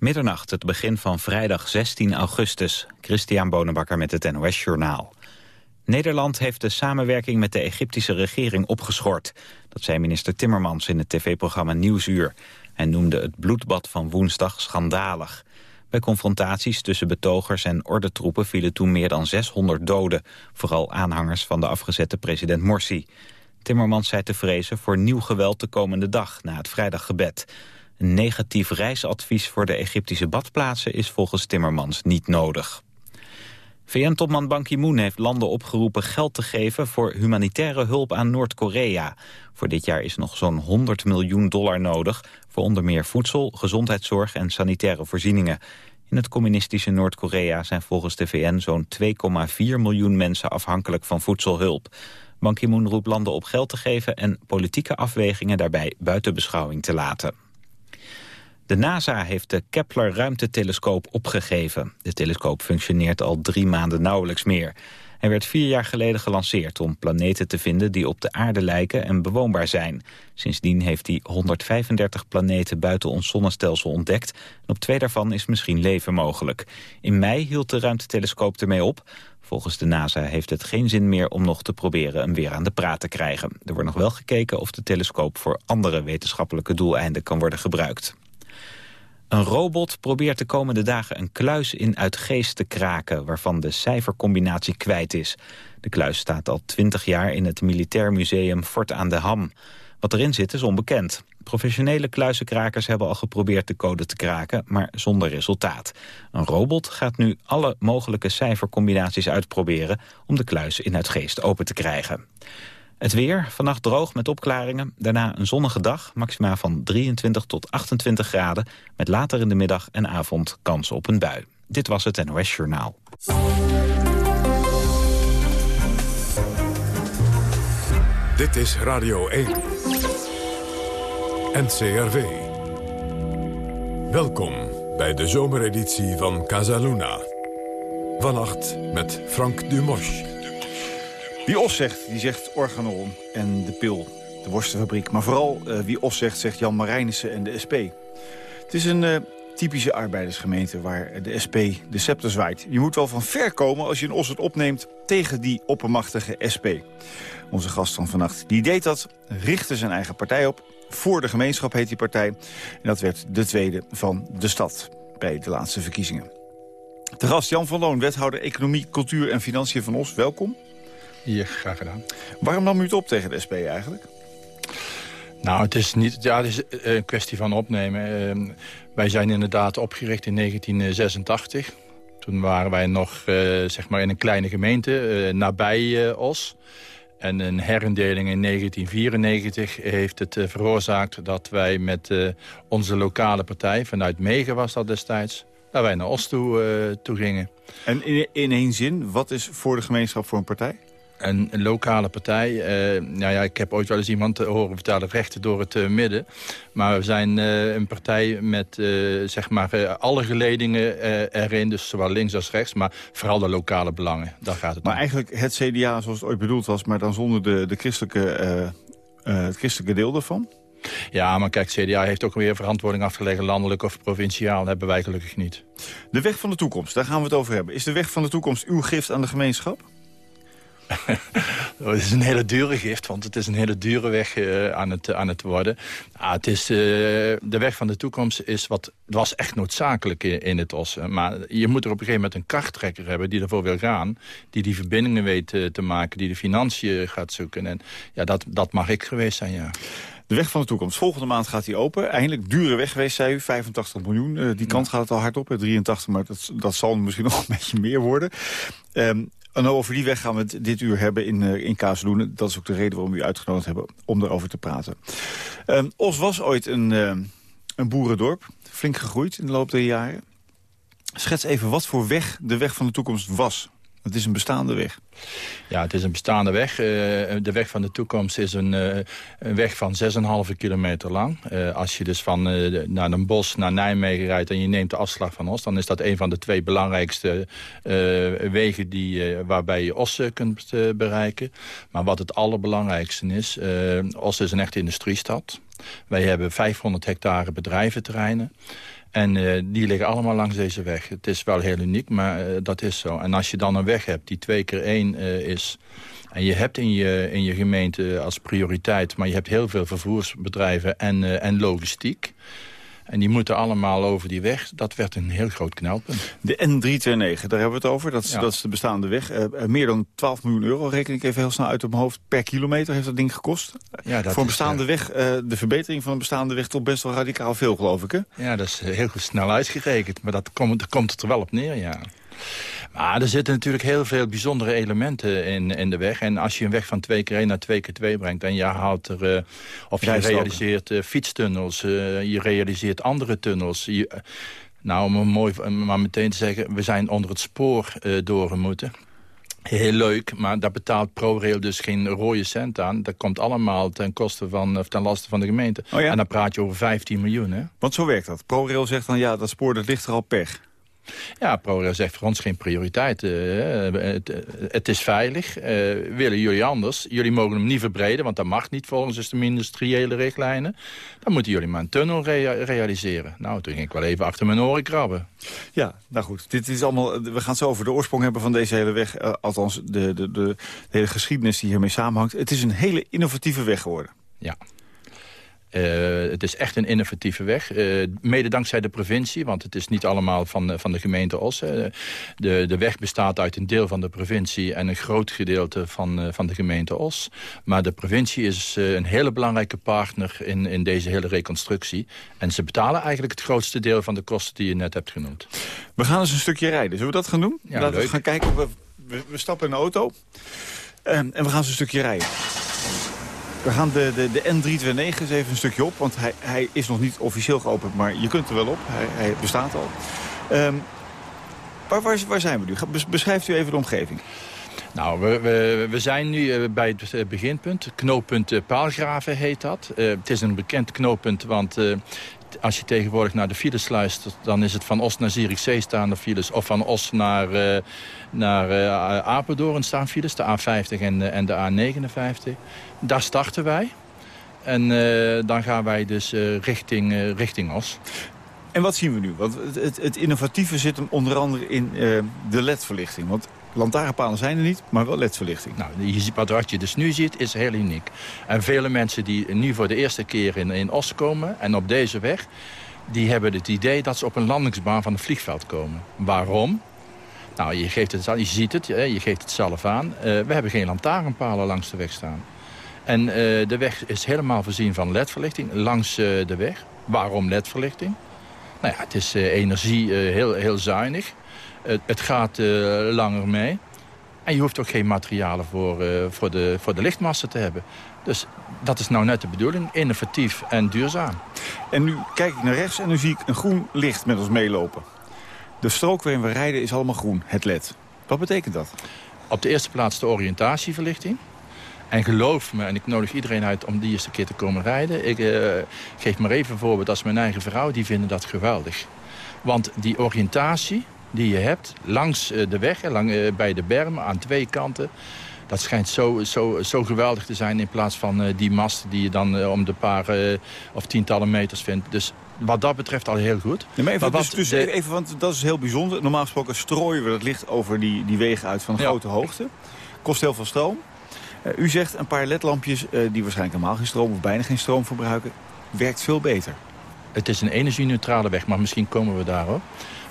Middernacht, het begin van vrijdag 16 augustus. Christian Bonenbakker met het NOS Journaal. Nederland heeft de samenwerking met de Egyptische regering opgeschort. Dat zei minister Timmermans in het tv-programma Nieuwsuur. Hij noemde het bloedbad van woensdag schandalig. Bij confrontaties tussen betogers en ordentroepen vielen toen meer dan 600 doden. Vooral aanhangers van de afgezette president Morsi. Timmermans zei te vrezen voor nieuw geweld de komende dag na het vrijdaggebed. Een negatief reisadvies voor de Egyptische badplaatsen is volgens Timmermans niet nodig. VN-topman Ban Ki-moon heeft landen opgeroepen geld te geven voor humanitaire hulp aan Noord-Korea. Voor dit jaar is nog zo'n 100 miljoen dollar nodig voor onder meer voedsel, gezondheidszorg en sanitaire voorzieningen. In het communistische Noord-Korea zijn volgens de VN zo'n 2,4 miljoen mensen afhankelijk van voedselhulp. Ban Ki-moon roept landen op geld te geven en politieke afwegingen daarbij buiten beschouwing te laten. De NASA heeft de Kepler-ruimtetelescoop opgegeven. De telescoop functioneert al drie maanden nauwelijks meer. Hij werd vier jaar geleden gelanceerd om planeten te vinden die op de aarde lijken en bewoonbaar zijn. Sindsdien heeft hij 135 planeten buiten ons zonnestelsel ontdekt. En op twee daarvan is misschien leven mogelijk. In mei hield de ruimtetelescoop ermee op. Volgens de NASA heeft het geen zin meer om nog te proberen hem weer aan de praat te krijgen. Er wordt nog wel gekeken of de telescoop voor andere wetenschappelijke doeleinden kan worden gebruikt. Een robot probeert de komende dagen een kluis in Uitgeest te kraken... waarvan de cijfercombinatie kwijt is. De kluis staat al twintig jaar in het Militair Museum Fort aan de Ham. Wat erin zit is onbekend. Professionele kluizenkrakers hebben al geprobeerd de code te kraken, maar zonder resultaat. Een robot gaat nu alle mogelijke cijfercombinaties uitproberen om de kluis in Uitgeest open te krijgen. Het weer, vannacht droog met opklaringen. Daarna een zonnige dag, maxima van 23 tot 28 graden... met later in de middag en avond kans op een bui. Dit was het NOS Journaal. Dit is Radio 1. NCRV. Welkom bij de zomereditie van Casaluna. Vannacht met Frank Dumosch. Wie Os zegt, die zegt organon en de pil, de worstenfabriek. Maar vooral uh, wie Os zegt, zegt Jan Marijnissen en de SP. Het is een uh, typische arbeidersgemeente waar de SP de scepter zwaait. Je moet wel van ver komen als je een Os het opneemt tegen die oppermachtige SP. Onze gast van vannacht, die deed dat, richtte zijn eigen partij op. Voor de gemeenschap heet die partij. En dat werd de tweede van de stad bij de laatste verkiezingen. De gast Jan van Loon, wethouder Economie, Cultuur en Financiën van Os. Welkom. Hier, graag gedaan. Waarom nam u het op tegen de SP eigenlijk? Nou, het is, niet, ja, het is eh, een kwestie van opnemen. Uh, wij zijn inderdaad opgericht in 1986. Toen waren wij nog uh, zeg maar in een kleine gemeente, uh, nabij Os. En een herindeling in 1994 heeft het veroorzaakt dat wij met onze lokale partij... vanuit Megen was dat destijds, dat wij naar Os toe, toe gingen. En in, in één zin, wat is voor de gemeenschap voor een partij? Een, een lokale partij. Uh, nou ja, ik heb ooit wel eens iemand horen vertellen rechten door het uh, midden. Maar we zijn uh, een partij met zeg maar, alle geledingen erin. Dus zowel links als rechts. Maar vooral de lokale belangen. Daar gaat het maar om. eigenlijk het CDA zoals het ooit bedoeld was. Maar dan zonder de, de christelijke, het christelijke deel ervan? Ja, maar kijk, CDA heeft ook weer verantwoording afgelegd... landelijk of provinciaal. Dat hebben wij gelukkig niet. De weg van de toekomst, daar gaan we het over hebben. Is de weg van de toekomst uw gift aan de gemeenschap? het is een hele dure gift, want het is een hele dure weg uh, aan, het, aan het worden. Ah, het is, uh, de weg van de toekomst is wat, was echt noodzakelijk in, in het Ossen. Maar je moet er op een gegeven moment een krachttrekker hebben die ervoor wil gaan. Die die verbindingen weet uh, te maken, die de financiën gaat zoeken. En ja, dat, dat mag ik geweest zijn, ja. De weg van de toekomst. Volgende maand gaat die open. Eindelijk dure weg geweest, zei u. 85 miljoen. Uh, die kant gaat het al hard op. 83, maar dat, dat zal misschien nog een beetje meer worden. Um, en over die weg gaan we het dit uur hebben in, uh, in Kazeloenen. Dat is ook de reden waarom we u uitgenodigd hebben om erover te praten. Uh, Os was ooit een, uh, een boerendorp. Flink gegroeid in de loop der jaren. Schets even wat voor weg de weg van de toekomst was. Het is een bestaande weg. Ja, het is een bestaande weg. Uh, de weg van de toekomst is een, uh, een weg van 6,5 kilometer lang. Uh, als je dus van naar een bos naar Nijmegen rijdt en je neemt de afslag van Os... dan is dat een van de twee belangrijkste wegen die, waarbij je Os kunt bereiken. Maar wat het allerbelangrijkste is... Os is een echte industriestad. Wij hebben 500 hectare bedrijventerreinen. En die liggen allemaal langs deze weg. Het is wel heel uniek, maar dat is zo. En als je dan een weg hebt die twee keer één is... En je hebt in je, in je gemeente als prioriteit... maar je hebt heel veel vervoersbedrijven en, en logistiek... En die moeten allemaal over die weg. Dat werd een heel groot knelpunt. De N329, daar hebben we het over. Dat is, dat is de bestaande weg. Uh, meer dan 12 miljoen euro, reken ik even heel snel uit op mijn hoofd. Per kilometer heeft dat ding gekost. Ja, dat Voor een bestaande weg, uh, de verbetering van een bestaande weg... toch best wel radicaal veel, geloof ik, hè? Ja, dat is heel snel uitgerekend. Maar dat komt, komt het er wel op neer, ja. Maar er zitten natuurlijk heel veel bijzondere elementen in, in de weg. En als je een weg van 2 keer 1 naar 2 keer 2 brengt... en je haalt er, uh, of je realiseert uh, fietstunnels, uh, je realiseert andere tunnels... Je, nou, om mooi, maar meteen te zeggen, we zijn onder het spoor door moeten. Heel leuk, maar daar betaalt ProRail dus geen rode cent aan. Dat komt allemaal ten koste van, of ten laste van de gemeente. Oh ja? En dan praat je over 15 miljoen, hè? Want zo werkt dat. ProRail zegt dan, ja, dat spoor dat ligt er al pech. Ja, ProRail zegt voor ons geen prioriteit. Uh, het, het, is veilig. Uh, willen jullie anders? Jullie mogen hem niet verbreden, want dat mag niet volgens de ministeriële richtlijnen. Dan moeten jullie maar een tunnel realiseren. Nou, toen ging ik wel even achter mijn oren krabben. Ja, nou goed. Dit is allemaal, we gaan het zo over de oorsprong hebben van deze hele weg. Uh, althans, de, de, de, de hele geschiedenis die hiermee samenhangt. Het is een hele innovatieve weg geworden. Ja. Uh, het is echt een innovatieve weg. Uh, mede dankzij de provincie, want het is niet allemaal van, van de gemeente Os. de, de weg bestaat uit een deel van de provincie en een groot gedeelte van, van de gemeente Os. Maar de provincie is een hele belangrijke partner in, in deze hele reconstructie. En ze betalen eigenlijk het grootste deel van de kosten die je net hebt genoemd. We gaan eens een stukje rijden. Zullen we dat gaan doen? Ja, Laten we gaan kijken. We, we, stappen in de auto en we gaan eens een stukje rijden. We gaan de, de, de N329 eens even een stukje op, want hij, hij is nog niet officieel geopend, maar je kunt er wel op. Hij, hij bestaat al. Um, waar, waar, zijn we nu? Beschrijft u even de omgeving. Nou, we, we, we, zijn nu eh, bij het eh, beginpunt. Knooppunt eh, Paalgraven heet dat. Het is een bekend knooppunt, want als je tegenwoordig naar de files luistert... dan is het van Os naar Zierikzee staande files... of van Os naar, naar uh, Apeldoorn staan files, de A50 en, en de A59. Daar starten wij. En uh, dan gaan wij dus richting, richting Os. En wat zien we nu? Want het, het, het innovatieve zit hem onder andere in de ledverlichting. Want Lantaarnpalen zijn er niet, maar wel ledverlichting. Nou, wat, wat je dus nu ziet is heel uniek. En vele mensen die nu voor de eerste keer in, in Os komen... en op deze weg, die hebben het idee dat ze op een landingsbaan van een vliegveld komen. Waarom? Nou, je, geeft het, je ziet het, je geeft het zelf aan. Uh, we hebben geen lantaarnpalen langs de weg staan. En uh, de weg is helemaal voorzien van ledverlichting langs uh, de weg. Waarom ledverlichting? Nou ja, het is energie heel, heel zuinig. Het, gaat langer mee. En je hoeft ook geen materialen voor, voor, de, voor de lichtmassa te hebben. Dus dat is nou net de bedoeling. Innovatief en duurzaam. En nu kijk ik naar rechts en nu zie ik een groen licht met ons meelopen. De strook waarin we rijden is allemaal groen, het LED. Wat betekent dat? Op de eerste plaats de oriëntatieverlichting. En geloof me, en ik nodig iedereen uit om die eerste keer te komen rijden. Ik uh, geef maar even een voorbeeld als mijn eigen vrouw. Die vinden dat geweldig. Want die oriëntatie, die je hebt langs eh, de weg, lang, eh, bij de bermen aan twee kanten. Dat schijnt zo, zo, zo geweldig te zijn in plaats van eh, die mast die je dan om de paar of tientallen meters vindt. Dus wat dat betreft al heel goed. maar even, dus, dus even, want dat is heel bijzonder. Normaal gesproken strooien we dat licht over die, die wegen uit van grote hoogte. Kost heel veel stroom. u zegt een paar ledlampjes die waarschijnlijk normaal geen stroom of bijna geen stroom verbruiken, werkt veel beter. Het is een energie-neutrale weg, maar misschien komen we daar hoor.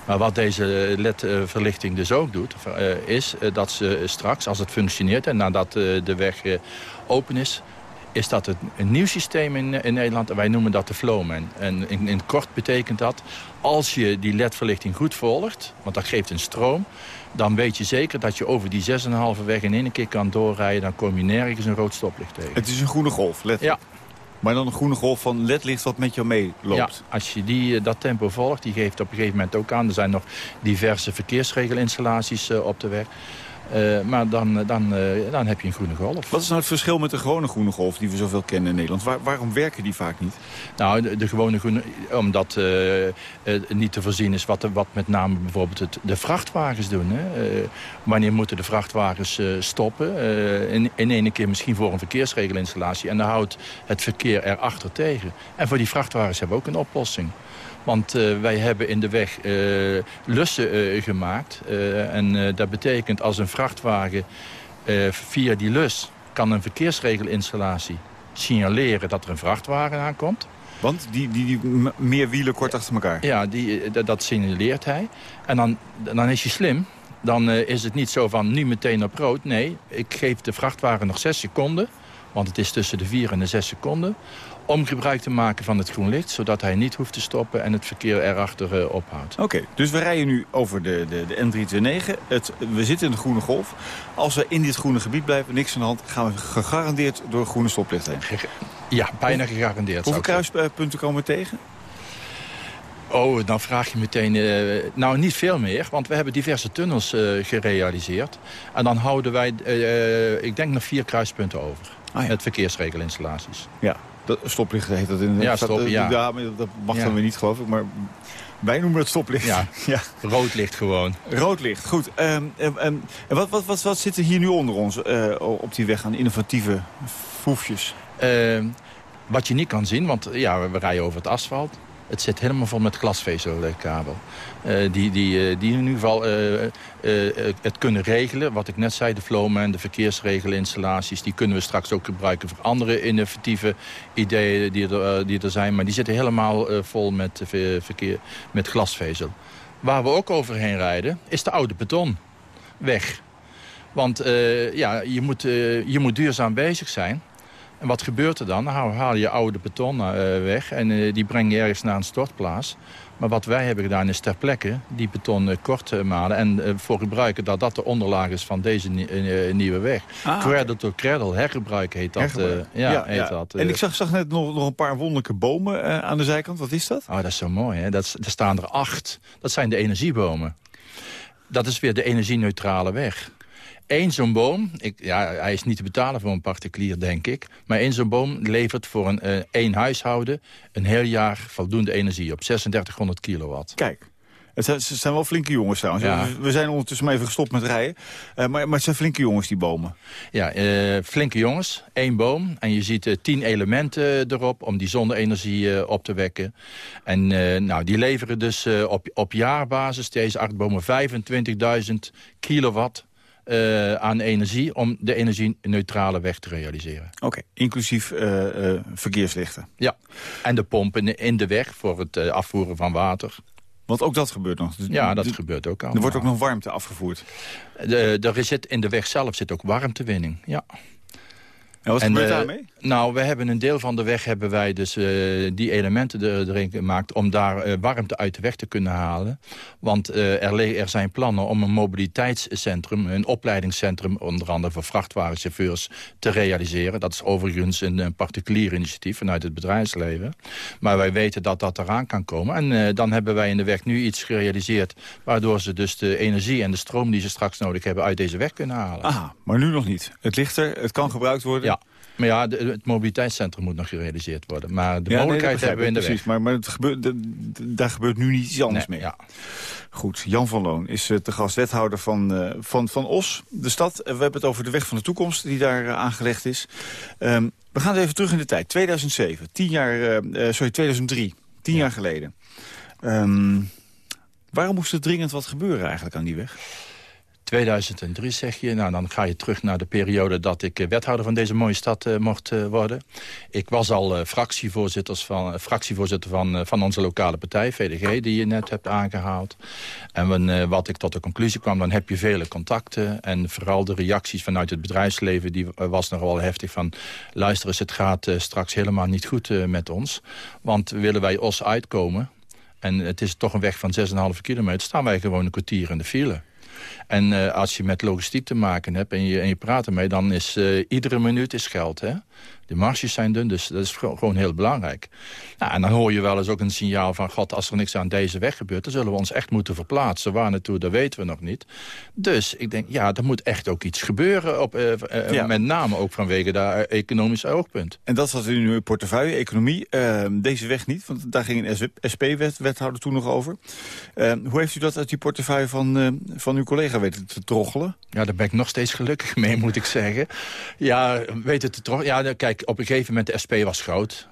Maar wat deze LED-verlichting dus ook doet, eh, is eh, dat ze straks, als het functioneert... en nadat eh, de weg open is, is dat een nieuw systeem in, in Nederland. En wij noemen dat de Flowman. En in, in kort betekent dat, als je die LED-verlichting goed volgt... want dat geeft een stroom... dan weet je zeker dat je over die 6,5 weg in één keer kan doorrijden. Dan kom je nergens een rood stoplicht tegen. Het is een groene golf, let Ja, maar dan een groene golf van ledlicht wat met jou meeloopt. Ja, als je die, eh, dat tempo volgt, die geeft op een gegeven moment ook aan. Er zijn nog diverse verkeersregelinstallaties uh, op de weg. Uh, maar dan, dan, uh, dan heb je een groene golf. Wat is nou het verschil met de gewone groene golf die we zoveel kennen in Nederland? Waar, waarom werken die vaak niet? Nou, de, de gewone groene... Omdat uh, niet te voorzien is wat, wat met name bijvoorbeeld het, de vrachtwagens doen. Hè? wanneer moeten de vrachtwagens stoppen? in, in ene keer misschien voor een verkeersregelinstallatie. En dan houdt het verkeer erachter tegen. En voor die vrachtwagens hebben we ook een oplossing. Want wij hebben in de weg lussen gemaakt. en dat betekent als een vrachtwagen via die lus kan een verkeersregelinstallatie signaleren dat er een vrachtwagen aankomt. Want die, die, die meer wielen kort achter elkaar? Ja, die, dat signaleert hij. En dan, dan is hij slim. Dan is het niet zo van nu meteen op rood. Nee, ik geef de vrachtwagen nog zes seconden. Want het is tussen de vier en de zes seconden om gebruik te maken van het groen licht... zodat hij niet hoeft te stoppen en het verkeer erachter uh, ophoudt. Oké, dus we rijden nu over de, de, de N329. Het, we zitten in de groene golf. Als we in dit groene gebied blijven, niks aan de hand... gaan we gegarandeerd door groene stoplichten heen. Ja, bijna gegarandeerd. Hoeveel kruispunten komen we tegen? Oh, dan vraag je meteen... Uh, nou, niet veel meer, want we hebben diverse tunnels uh, gerealiseerd. En dan houden wij, ik denk, nog vier kruispunten over. Ah, ja. Met verkeersregelinstallaties. Ja, dat, stoplichten heet dat in de Ja, stoppen, ja. ja dat mag dan weer niet, geloof ik. Maar wij noemen het stoplicht. Ja, ja. rood licht gewoon. Rood licht, goed. Um, en wat, wat, wat, wat zit er hier nu onder ons uh, op die weg aan innovatieve foefjes? Uh, wat je niet kan zien, want ja, we rijden over het asfalt. Het zit helemaal vol met glasvezelkabel. Uh, die, die, uh, die in ieder geval het kunnen regelen. Wat ik net zei, de flowman, de verkeersregelinstallaties... die kunnen we straks ook gebruiken voor andere innovatieve ideeën die er, die er zijn. Maar die zitten helemaal vol met, verkeer, met glasvezel. Waar we ook overheen rijden, is de oude beton. Weg. Want ja, je, moet, je moet duurzaam bezig zijn. En wat gebeurt er dan? Dan haal je oude beton uh, weg en uh, die breng je ergens naar een stortplaats. Maar wat wij hebben gedaan is ter plekke die beton uh, kort malen... en voor gebruiken dat dat de onderlaag is van deze nieuwe weg. Ah, cradle to cradle, hergebruik heet dat. ja, ja, heet ja. dat en ik zag, zag net nog, nog een paar wonderlijke bomen aan de zijkant. Wat is dat? Oh, dat is zo mooi. Hè? Dat, er staan er acht. Dat zijn de energiebomen. Dat is weer de energieneutrale weg. Eén zo'n boom, ik, ja, hij is niet te betalen voor een particulier, denk ik. Maar één zo'n boom levert voor een uh, één huishouden een heel jaar voldoende energie op. 3600 kilowatt. Kijk. Het zijn, wel flinke jongens trouwens. Ja. We zijn ondertussen maar even gestopt met rijden. Uh, maar, maar het zijn flinke jongens, die bomen. Ja, uh, flinke jongens. Één boom. En je ziet uh, tien elementen erop om die zonne-energie op te wekken. En nou, die leveren dus op, op jaarbasis, deze acht bomen, 25.000 kilowatt uh, aan energie om de energie-neutrale weg te realiseren. Oké, inclusief uh, uh, verkeerslichten. Ja, en de pompen in de weg voor het afvoeren van water. Want ook dat gebeurt nog. Ja, dat gebeurt ook al. Er wordt ook nog warmte afgevoerd. De, er zit, in de weg zelf zit ook warmtewinning, ja. En wat gebeurt daarmee? Nou, we hebben een deel van de weg hebben wij dus uh, die elementen erin gemaakt... om daar uh, warmte uit de weg te kunnen halen. Want uh, er, er, zijn plannen om een mobiliteitscentrum... een opleidingscentrum, onder andere voor vrachtwagenchauffeurs... te realiseren. Dat is overigens een, een particulier initiatief vanuit het bedrijfsleven. Maar wij weten dat dat eraan kan komen. En dan hebben wij in de weg nu iets gerealiseerd... waardoor ze dus de energie en de stroom die ze straks nodig hebben... uit deze weg kunnen halen. Ah, maar nu nog niet. Het ligt er, het kan gebruikt worden... Ja. Maar ja, het mobiliteitscentrum moet nog gerealiseerd worden. Maar de mogelijkheid hebben we in de precies, Maar, maar het gebeurt, daar gebeurt nu niet iets anders mee. Ja. Goed, Jan van Loon is de gastwethouder van, uh, van, van Os, de stad. we hebben het over de weg van de toekomst die daar aangelegd is. Um, we gaan even terug in de tijd. 2007, tien jaar, sorry, 2003, tien jaar geleden. Um, waarom moest er dringend wat gebeuren eigenlijk aan die weg? 2003 zeg je. Nou, dan ga je terug naar de periode dat ik eh, wethouder van deze mooie stad uh, mocht uh, worden. Ik was al uh, fractievoorzitter van, fractievoorzitter van, van onze lokale partij, VDG, die je net hebt aangehaald. En wat ik tot de conclusie kwam, dan heb je vele contacten. En vooral de reacties vanuit het bedrijfsleven, die was nog wel heftig van... luister eens, het gaat straks helemaal niet goed met ons. Want willen wij Os uitkomen... en het is toch een weg van 6,5 kilometer... staan wij gewoon een kwartier in de file. En uh, als je met logistiek te maken hebt en je, en je praat ermee... dan is uh, iedere minuut is geld. Hè? De marges zijn dun, dus dat is gewoon heel belangrijk. Nou, en dan hoor je wel eens ook een signaal van... God, als er niks aan deze weg gebeurt... dan zullen we ons echt moeten verplaatsen. Waar naartoe, dat weten we nog niet. Dus ik denk, ja, er moet echt ook iets gebeuren. Op, uh, ja. Met name ook vanwege dat economische oogpunt. En dat zat in uw portefeuille, economie. Ehm, deze weg niet, want daar ging een SP-wethouder toen nog over. Ehm, hoe heeft u dat uit die portefeuille van, van uw collega weten te troggelen? Ja, daar ben ik nog steeds gelukkig mee, moet ik zeggen. Ja, weten te troggelen. Ja, kijk, op een gegeven moment de SP was groot.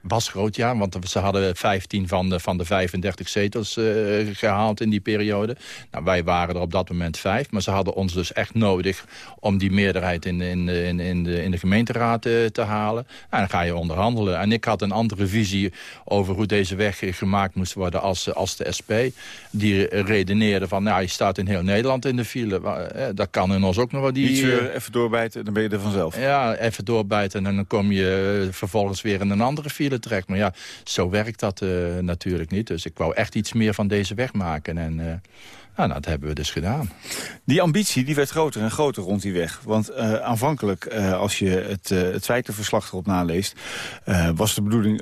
Was groot, ja, want ze hadden 15 van de, van de 35 zetels uh, gehaald in die periode. Nou, wij waren er op dat moment vijf, maar ze hadden ons dus echt nodig... om die meerderheid in, in, in, in, de, in de gemeenteraad uh, te halen. En dan ga je onderhandelen. En ik had een andere visie over hoe deze weg gemaakt moest worden als, als de SP. Die redeneerde van, nou, je staat in heel Nederland in de file. Uh, dat kan in ons ook nog wel. Die, Niet even doorbijten, dan ben je er vanzelf. Ja, even doorbijten en dan kom je vervolgens weer in een andere file Maar ja, zo werkt dat uh, natuurlijk niet. Dus ik wou echt iets meer van deze weg maken. En uh, nou, dat hebben we dus gedaan. Die ambitie die werd groter en groter rond die weg. Want uh, aanvankelijk, als je het, het feitenverslag erop naleest... was de bedoeling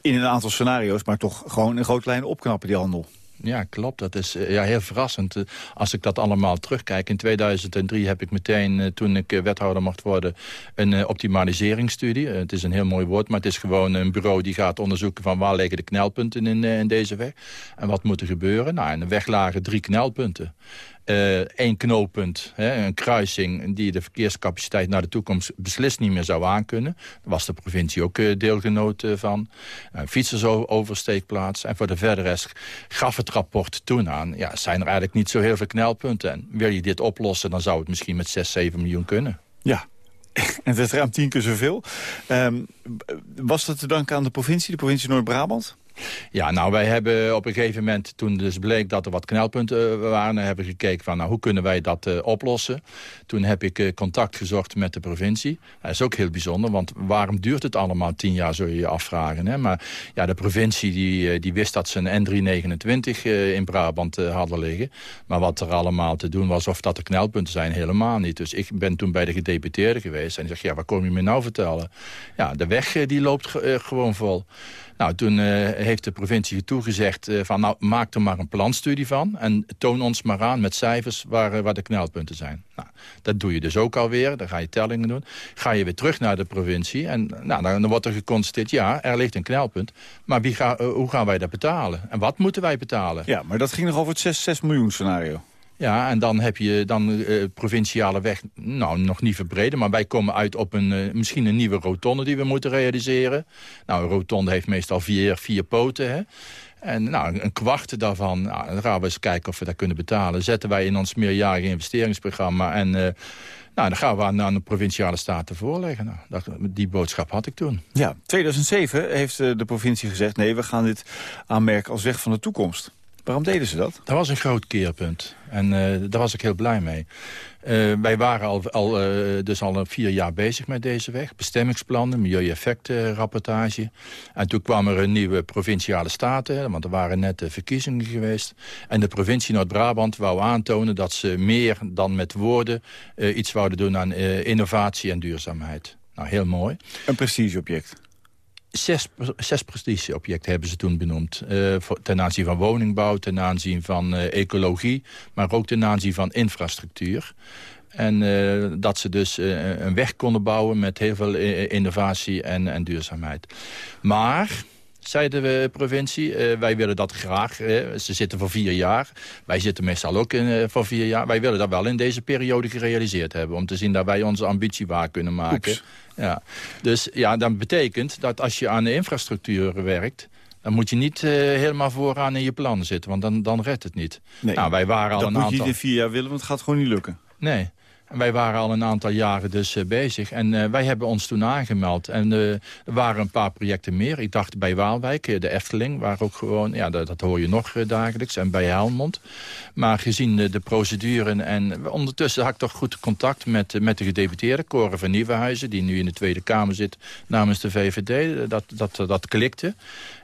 in een aantal scenario's... maar toch gewoon in grote lijnen opknappen, die handel. Ja, klopt. Dat is ja, heel verrassend. Als ik dat allemaal terugkijk. In 2003 heb ik meteen, toen ik wethouder mocht worden... een optimaliseringsstudie. Het is een heel mooi woord, maar het is gewoon een bureau... die gaat onderzoeken van waar liggen de knelpunten in, in deze weg. En wat moet er gebeuren? Nou, in de weg lagen drie knelpunten één knooppunt, hè, een kruising... die de verkeerscapaciteit naar de toekomst beslist niet meer zou aankunnen. Daar was de provincie ook uh, deelgenoot uh, van. Een fietsersoversteekplaats. En voor de verder rest gaf het rapport toen aan... ja, zijn er eigenlijk niet zo heel veel knelpunten. En wil je dit oplossen, dan zou het misschien met 6, 7 miljoen kunnen. Ja, en het is ruim tien keer zoveel. Um, was dat te danken aan de provincie, de provincie Noord-Brabant? Ja, nou, wij hebben op een gegeven moment, toen dus bleek dat er wat knelpunten eh, waren... hebben we gekeken van, nou, hoe kunnen wij dat uh, oplossen? Toen heb ik uh, contact gezocht met de provincie. Dat is ook heel bijzonder, want waarom duurt het allemaal tien jaar, zou je je afvragen. Hè? Maar ja, de provincie die, die wist dat ze een N329 in Brabant hadden liggen. Maar wat er allemaal te doen was, of dat er knelpunten zijn, helemaal niet. Dus ik ben toen bij de gedeputeerde geweest en die zegt, ja, waar kom je me nou vertellen? Ja, de weg die loopt gewoon vol. Nou, toen heeft de provincie toegezegd uh, van... nou, maak er maar een planstudie van... en toon ons maar aan met cijfers waar, uh, waar de knelpunten zijn. Nou, dat doe je dus ook alweer. Dan ga je tellingen doen. Ga je weer terug naar de provincie. En nou, dan, wordt er geconstateerd, ja, er ligt een knelpunt. Maar wie ga, hoe gaan wij dat betalen? En wat moeten wij betalen? Ja, maar dat ging nog over het 6, 6 miljoen scenario. Ja, en dan heb je dan uh, provinciale weg, nou, nog niet verbreden... maar wij komen uit op een, uh, misschien een nieuwe rotonde die we moeten realiseren. Nou, een rotonde heeft meestal vier, vier poten, hè. En nou, een kwart daarvan, nou, dan gaan we eens kijken of we dat kunnen betalen. Zetten wij in ons meerjarige investeringsprogramma... en uh, nou, dan gaan we aan, aan de provinciale staten voorleggen. Nou, dat, die boodschap had ik toen. Ja, 2007 heeft de provincie gezegd... nee, we gaan dit aanmerken als weg van de toekomst. Waarom deden ze dat? Dat was een groot keerpunt. En uh, daar was ik heel blij mee. Uh, wij waren al, al, uh, dus al vier jaar bezig met deze weg. Bestemmingsplannen, milieueffectenrapportage. En toen kwam er een nieuwe provinciale staten. Want er waren net verkiezingen geweest. En de provincie Noord-Brabant wou aantonen dat ze meer dan met woorden... iets wouden doen aan innovatie en duurzaamheid. Nou, heel mooi. Een prestigeobject zes, zes prestigeobjecten hebben ze toen benoemd. Uh, ten aanzien van woningbouw, ten aanzien van uh, ecologie... maar ook ten aanzien van infrastructuur. En uh, dat ze dus een weg konden bouwen met heel veel innovatie en, en duurzaamheid. Maar zei de provincie. Uh, wij willen dat graag. Ze zitten voor vier jaar. Wij zitten meestal ook in, uh, voor vier jaar. Wij willen dat wel in deze periode gerealiseerd hebben. Om te zien dat wij onze ambitie waar kunnen maken. Ja. Dus ja, dat betekent dat als je aan de infrastructuur werkt... dan moet je niet helemaal vooraan in je plannen zitten. Want dan, dan redt het niet. Nee, nou, wij waren al dat een moet aantal... je in vier jaar willen, want het gaat gewoon niet lukken. Nee. En wij waren al een aantal jaren dus uh, bezig. En uh, wij hebben ons toen aangemeld. En uh, er waren een paar projecten meer. Ik dacht bij Waalwijk, de Efteling, waar ook gewoon... Ja, dat, dat hoor je nog dagelijks. En bij Helmond. Maar gezien de procedure en ondertussen had ik toch goed contact met, met de gedeputeerde... Cora van Nieuwenhuizen, die nu in de Tweede Kamer zit namens de VVD. Dat, dat, dat klikte.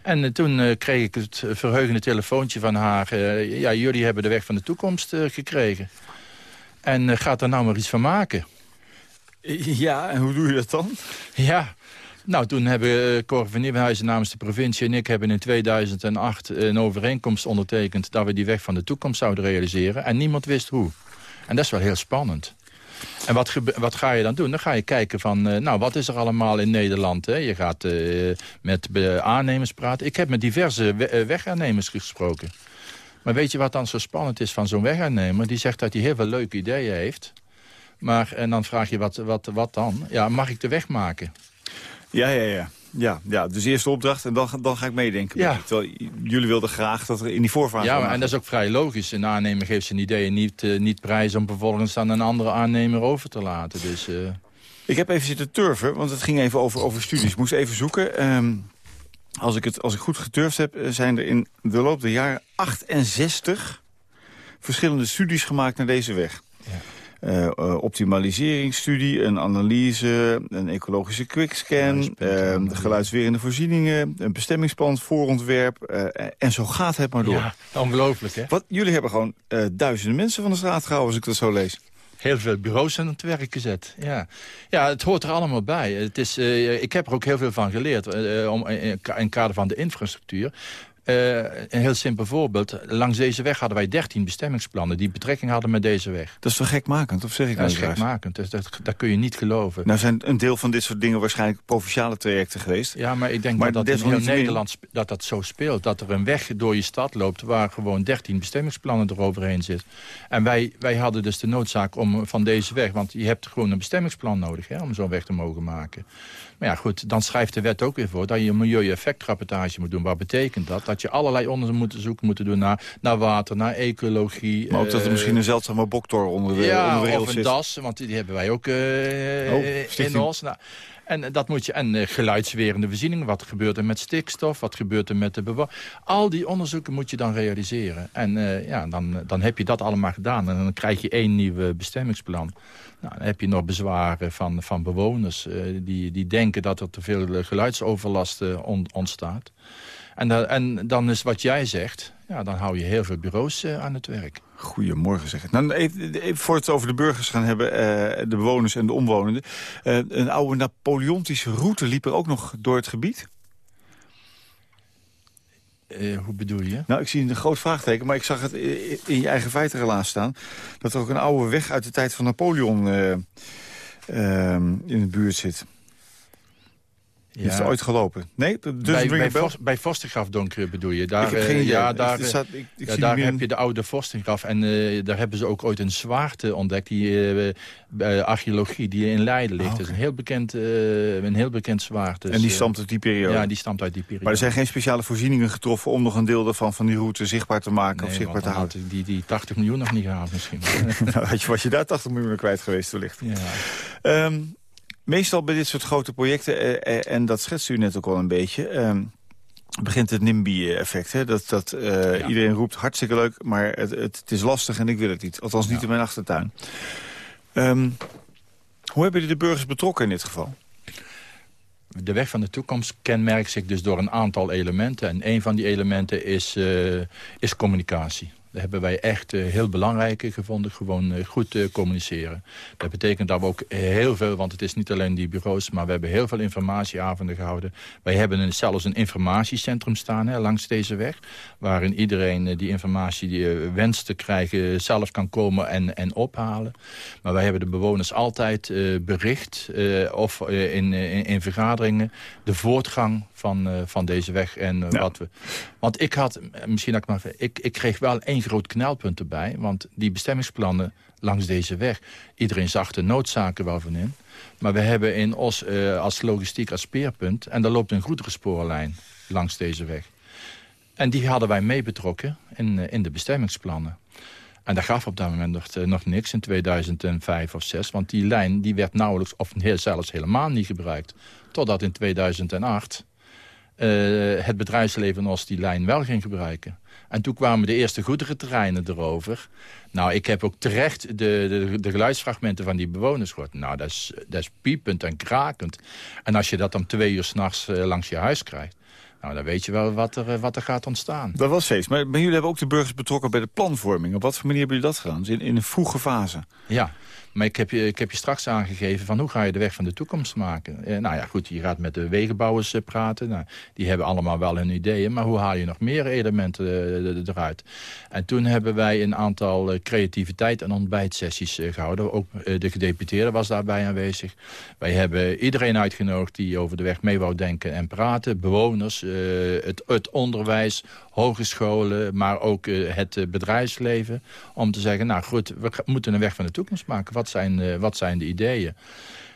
En toen kreeg ik het verheugende telefoontje van haar... ja, jullie hebben de weg van de toekomst gekregen. En uh, gaat er nou maar iets van maken. Ja, en hoe doe je dat dan? Ja, nou, toen hebben uh, Cor van Nieuwenhuizen namens de provincie en ik... hebben in 2008 een overeenkomst ondertekend... dat we die weg van de toekomst zouden realiseren. En niemand wist hoe. En dat is wel heel spannend. En wat, wat, ga je dan doen? Dan ga je kijken van, uh, nou, wat is er allemaal in Nederland? Hè? Je gaat uh, met aannemers praten. Ik heb met diverse we wegaannemers gesproken. Maar weet je wat dan zo spannend is van zo'n wegaannemer? Die zegt dat hij heel veel leuke ideeën heeft. Maar, en dan vraag je, wat, wat, wat dan? Ja, mag ik de weg maken? Ja, ja, ja. Ja, ja, dus eerst de opdracht en dan, dan ga ik meedenken. Ja. jullie wilden graag dat er in die voorfase... Ja, en dat is ook vrij logisch. Een aannemer geeft zijn ideeën niet, uh, niet prijs... om vervolgens aan een andere aannemer over te laten. Dus, uh... Ik heb even zitten turven, want het ging even over, over studies. Ik moest even zoeken. Um, als, ik het, als ik goed geturfd heb, zijn er in de loop der jaren 68 verschillende studies gemaakt naar deze weg. Ja. Uh, optimaliseringsstudie, een analyse, een ecologische quickscan... Uh, de geluidswerende voorzieningen, een bestemmingsplan, voorontwerp... en zo gaat het maar door. Ja, ongelooflijk, hè? Wat, jullie hebben gewoon duizenden mensen van de straat gehouden, als ik dat zo lees. Heel veel bureaus aan het werk gezet. Ja, ja het hoort er allemaal bij. Het is, ik heb er ook heel veel van geleerd. om, in, in kader van de infrastructuur. Uh, een heel simpel voorbeeld. Langs deze weg hadden wij 13 bestemmingsplannen... die betrekking hadden met deze weg. Dat is toch gekmakend, of zeg ik dat? Dat is gekmakend, dus dat, dat, kun je niet geloven. Nou zijn een deel van dit soort dingen waarschijnlijk provinciale trajecten geweest. Ja, maar ik denk maar dat, dat in heel Nederland dat dat zo speelt. Dat er een weg door je stad loopt... waar gewoon 13 bestemmingsplannen eroverheen zitten. En wij, wij hadden dus de noodzaak om van deze weg... want je hebt gewoon een bestemmingsplan nodig hè, om zo'n weg te mogen maken. Maar ja, goed, dan schrijft de wet ook weer voor... dat je een milieu-effectrapportage moet doen. Wat betekent dat? Dat je allerlei onderzoek moet doen naar, naar water, naar ecologie. Maar ook dat er eh, misschien een zeldzame boktor onder de, ja, onder de of een das, want die hebben wij ook uh, oh, in ons. Nou, en, dat moet je, en uh, geluidswerende voorzieningen. Wat gebeurt er met stikstof? Wat gebeurt er met de bewoners? Al die onderzoeken moet je dan realiseren. En uh, ja, dan, dan heb je dat allemaal gedaan. En dan krijg je één nieuw bestemmingsplan. Nou, dan heb je nog bezwaren van, van bewoners die, die denken dat er te veel geluidsoverlast ontstaat. En, en dan is wat jij zegt, ja, dan hou je heel veel bureaus aan het werk. Goedemorgen zeg ik. Nou, even, even voor het over de burgers gaan hebben, uh, de bewoners en de omwonenden. Uh, een oude Napoleontische route liep er ook nog door het gebied? Uh, hoe bedoel je? Nou, ik zie een groot vraagteken, maar ik zag het in je eigen feitenrelaas staan. Dat er ook een oude weg uit de tijd van Napoleon in de buurt zit. Ja. Heeft ze ooit gelopen? Nee? Dus bij, bij, Vos, bij bedoel je? Daar, uh, ja, daar, ik, ik, ik ja, daar heb je de oude Vorstengraf. En uh, daar hebben ze ook ooit een zwaarte ontdekt. Die uh, archeologie die in Leiden ligt. Oh, okay. Dat is een heel bekend, een heel bekend zwaarte. Dus, en die stamt uit die periode? Ja, die stamt uit die periode. Maar er zijn geen speciale voorzieningen getroffen... om nog een deel daarvan van die route zichtbaar te maken nee, of zichtbaar te houden? Die, die 80 miljoen nog niet gehaald misschien. nou, was je daar 80 miljoen kwijt geweest wellicht. Ja. Um, Meestal bij dit soort grote projecten, eh, eh, en dat schetst u net ook al een beetje... Ehm, begint het NIMBY-effect. Dat, dat uh, iedereen roept hartstikke leuk, maar het, het, is lastig en ik wil het niet. Althans niet in mijn achtertuin. Um, hoe hebben jullie de burgers betrokken in dit geval? De weg van de toekomst kenmerkt zich dus door een aantal elementen. En een van die elementen is, uh, is communicatie. Hebben wij echt uh, heel belangrijk gevonden. Gewoon uh, goed uh, communiceren. Dat betekent dat we ook heel veel, want het is niet alleen die bureaus... maar we hebben heel veel informatieavonden gehouden. Wij hebben een, zelfs een informatiecentrum staan hè, langs deze weg... waarin iedereen die informatie die wenst te krijgen... zelf kan komen en, en ophalen. Maar wij hebben de bewoners altijd bericht... of in, in, in, vergaderingen de voortgang van, van deze weg. En, wat we, want ik had, misschien dat ik nog... Ik, ik kreeg wel één groot knelpunt erbij. Want die bestemmingsplannen langs deze weg... iedereen zag de noodzaken wel van in. Maar we hebben in Os uh, als logistiek als speerpunt... en daar loopt een goederenspoorlijn langs deze weg. En die hadden wij mee betrokken in, uh, in de bestemmingsplannen. En dat gaf op dat moment nog, uh, nog niks in 2005 of 6. Want die lijn die werd nauwelijks, of zelfs helemaal niet gebruikt. Totdat in 2008 het bedrijfsleven ons die lijn wel ging gebruiken. En toen kwamen de eerste goederentreinen erover. Nou, ik heb ook terecht de, de, de geluidsfragmenten van die bewoners gehoord. Nou, dat is, dat is piepend en krakend. En als je dat om twee uur s'nachts uh, langs je huis krijgt... Nou, dan weet je wel wat er, eh, wat er gaat ontstaan. Dat was steeds. Maar, maar jullie hebben ook de burgers betrokken bij de planvorming. Op wat voor manier hebben jullie dat gedaan? Dus in, in een vroege fase? Ja, maar ik heb, je, ik heb je straks aangegeven van hoe ga je de weg van de toekomst maken. Eh, nou ja, goed, je gaat met de wegenbouwers eh, praten. Nou, die hebben allemaal wel hun ideeën. Maar hoe haal je nog meer elementen eh, eruit? En toen hebben wij een aantal creativiteit- en ontbijtsessies gehouden. Ook de gedeputeerde was daarbij aanwezig. Wij hebben iedereen uitgenodigd die over de weg mee wou denken en praten. Bewoners, het, het onderwijs, hogescholen, maar ook het bedrijfsleven. Om te zeggen, nou goed, we moeten een weg van de toekomst maken wat zijn, uh, wat zijn de ideeën?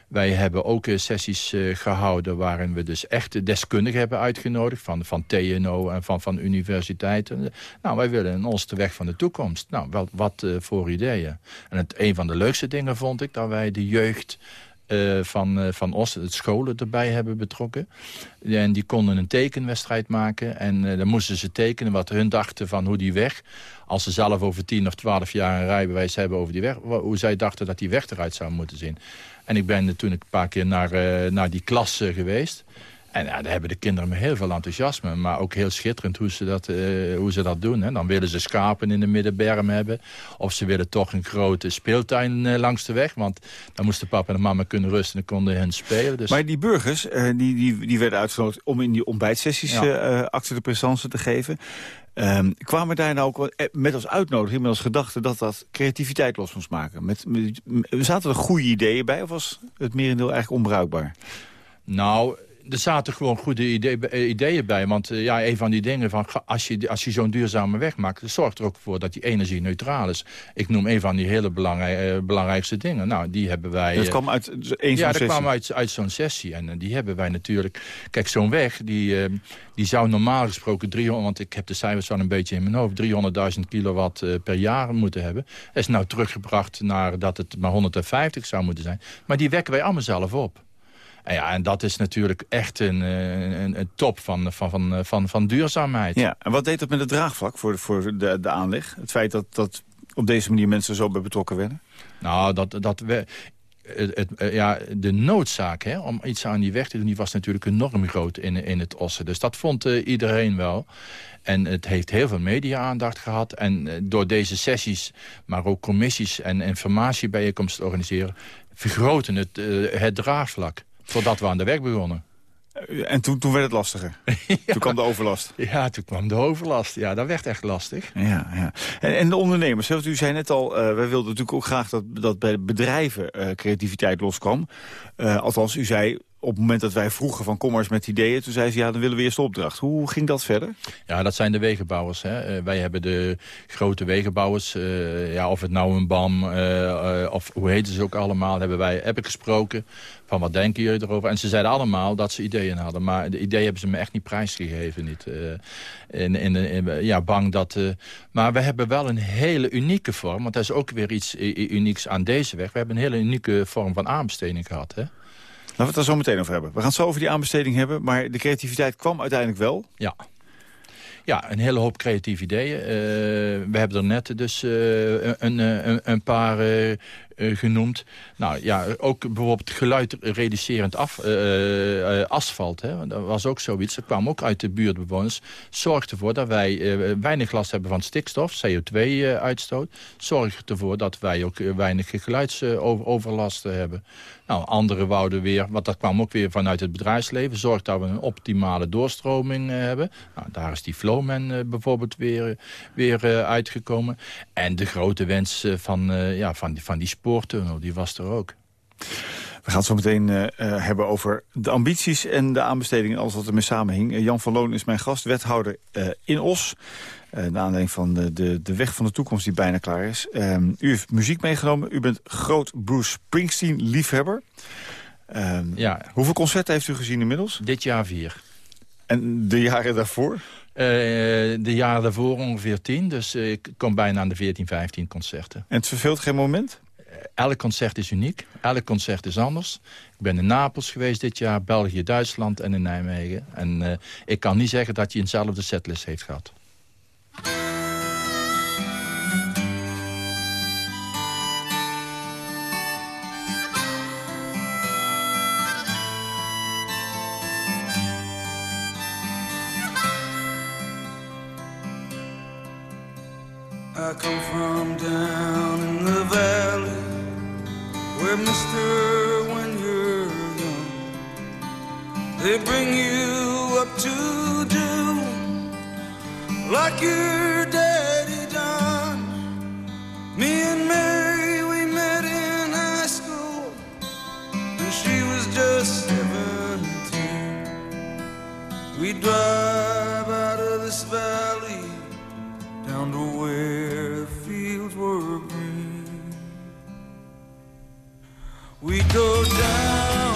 Wij hebben ook sessies gehouden waarin we dus echte deskundigen hebben uitgenodigd. Van, van TNO en van, van universiteiten. Nou, wij willen in ons de weg van de toekomst. Nou, wat, wat voor ideeën. En het, een van de leukste dingen vond ik dat wij de jeugd uh, van, uh, van Os, het scholen erbij hebben betrokken. En die konden een tekenwedstrijd maken. En uh, dan moesten ze tekenen wat hun dachten van hoe die weg... als ze zelf over 10 of 12 jaar een rijbewijs hebben over die weg... hoe zij dachten dat die weg eruit zou moeten zien. En ik ben toen een paar keer naar, naar die klas geweest... En ja, daar hebben de kinderen met heel veel enthousiasme. Maar ook heel schitterend hoe ze dat, uh, hoe ze dat doen. Hè. Dan willen ze schapen in de middenberm hebben. Of ze willen toch een grote speeltuin uh, langs de weg. Want dan moesten papa en mama kunnen rusten en konden hun spelen. Dus... Maar die burgers, uh, die, die, die werden uitgenodigd om in die ontbijtsessies ja. acte de présence te geven. Um, kwamen daar nou ook met als uitnodiging, met als gedachte dat dat creativiteit los moest maken? Met, met, zaten er goede ideeën bij of was het merendeel eigenlijk onbruikbaar? Nou, er zaten gewoon goede eh, ideeën bij. Want uh, ja, een van die dingen van als je, als je zo'n duurzame weg maakt... zorgt er ook voor dat die energie neutraal is. Ik noem een van die hele belangrij, uh, belangrijkste dingen. Nou, die hebben wij... dat kwam uit een Ja, dat kwam uit, uit zo'n sessie. En die hebben wij natuurlijk... Kijk, zo'n weg, die, die zou normaal gesproken 300... want ik heb de cijfers wel een beetje in mijn hoofd... 300.000 kilowatt per jaar moeten hebben. is nou teruggebracht naar dat het maar 150 zou moeten zijn. Maar die wekken wij allemaal zelf op. En, ja, en dat is natuurlijk echt een, een, een top van, van, van, van, van duurzaamheid. Ja, en wat deed dat met het draagvlak voor, voor de, de aanleg? Het feit dat, dat op deze manier mensen zo bij betrokken werden? Nou, dat, dat we, het, ja, de noodzaak hè, om iets aan die weg te doen... die was natuurlijk enorm groot in, in het Ossen. Dus dat vond uh, iedereen wel. En het heeft heel veel media-aandacht gehad. En uh, door deze sessies, maar ook commissies en informatiebijeenkomsten te organiseren... vergroten het, uh, het draagvlak. Voordat we aan de werk begonnen. Eh, en toen, toen werd het lastiger? Toen kwam de overlast? Ja, toen kwam de overlast. Ja, dat werd echt lastig. Ja, ja. En, en de ondernemers, u zei net al... Uh, wij wilden natuurlijk ook graag dat, dat bij bedrijven uh, creativiteit loskwam. Uh, althans, u zei op het moment dat wij vroegen van kom met ideeën... toen zei ze, ja, dan willen we eerst de opdracht. Hoe ging dat verder? Ja, dat zijn de wegenbouwers. Hè. Uh, wij hebben de grote wegenbouwers. Uh, ja, of het nou een BAM, uh, of hoe heten ze ook allemaal... Hebben wij, heb ik gesproken van wat denken jullie erover. En ze zeiden allemaal dat ze ideeën hadden. Maar de ideeën hebben ze me echt niet prijsgegeven. Niet. in, in, in, ja, bang dat... maar we hebben wel een hele unieke vorm. Want dat is ook weer iets unieks aan deze weg. We hebben een hele unieke vorm van aanbesteding gehad. Hè. Laten we het er zo meteen over hebben. We gaan het zo over die aanbesteding hebben, maar de creativiteit kwam uiteindelijk wel. Ja. Ja, een hele hoop creatieve ideeën. Uh, we hebben er net dus uh, een, een, een, paar uh, uh, genoemd. Nou ja, ook bijvoorbeeld geluidreducerend af, uh, asfalt. Hè. Dat was ook zoiets. Dat kwam ook uit de buurtbewoners. Zorgt ervoor dat wij weinig last hebben van stikstof, CO2-uitstoot. Zorgt ervoor dat wij ook weinig geluidsoverlast hebben. Nou, anderen wouden weer, want dat kwam ook weer vanuit het bedrijfsleven... zorgt dat we een optimale doorstroming hebben. Nou, daar is die Flowman bijvoorbeeld weer, weer uitgekomen. En de grote wens van, ja, van, van die spoortunnel, die was er ook. We gaan het zo meteen uh, hebben over de ambities en de aanbesteding en alles wat ermee samenhing. Uh, Jan van Loon is mijn gast, wethouder uh, in Os. Uh, naar aanleiding van de, de, de weg van de toekomst die bijna klaar is. Um, u heeft muziek meegenomen. U bent groot Bruce Springsteen-liefhebber. Um, ja. Hoeveel concerten heeft u gezien inmiddels? Dit jaar vier. En de jaren daarvoor? Uh, de jaren daarvoor ongeveer tien. Dus ik kom bijna aan de 14, 15 concerten. En het verveelt geen moment? Elk concert is uniek. Elk concert is anders. Ik ben in Napels geweest dit jaar, België, Duitsland en in Nijmegen. En uh, ik kan niet zeggen dat je eenzelfde setlist heeft gehad. I come down Where mister when you're young They bring you up to do. Like your daddy done Me and Mary we met in high school And she was just seventeen. We drive out of this valley Down to where We go down.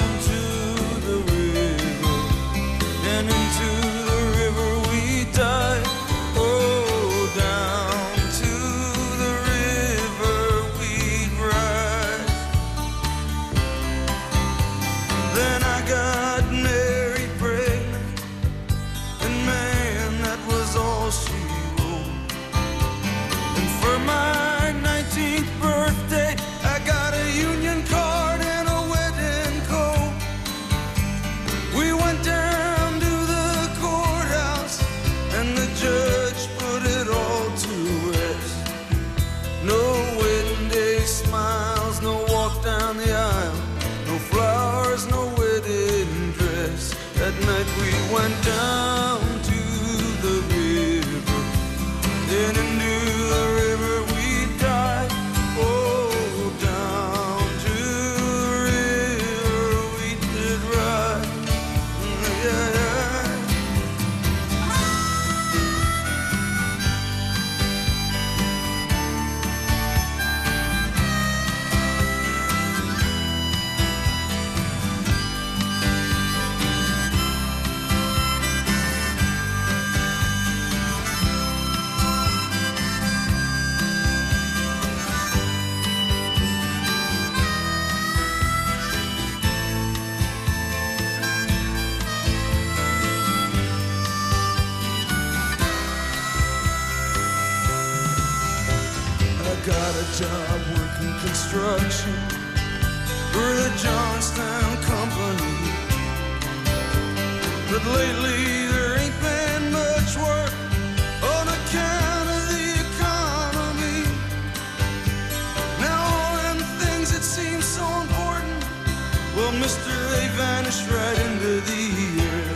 they vanish right into the air.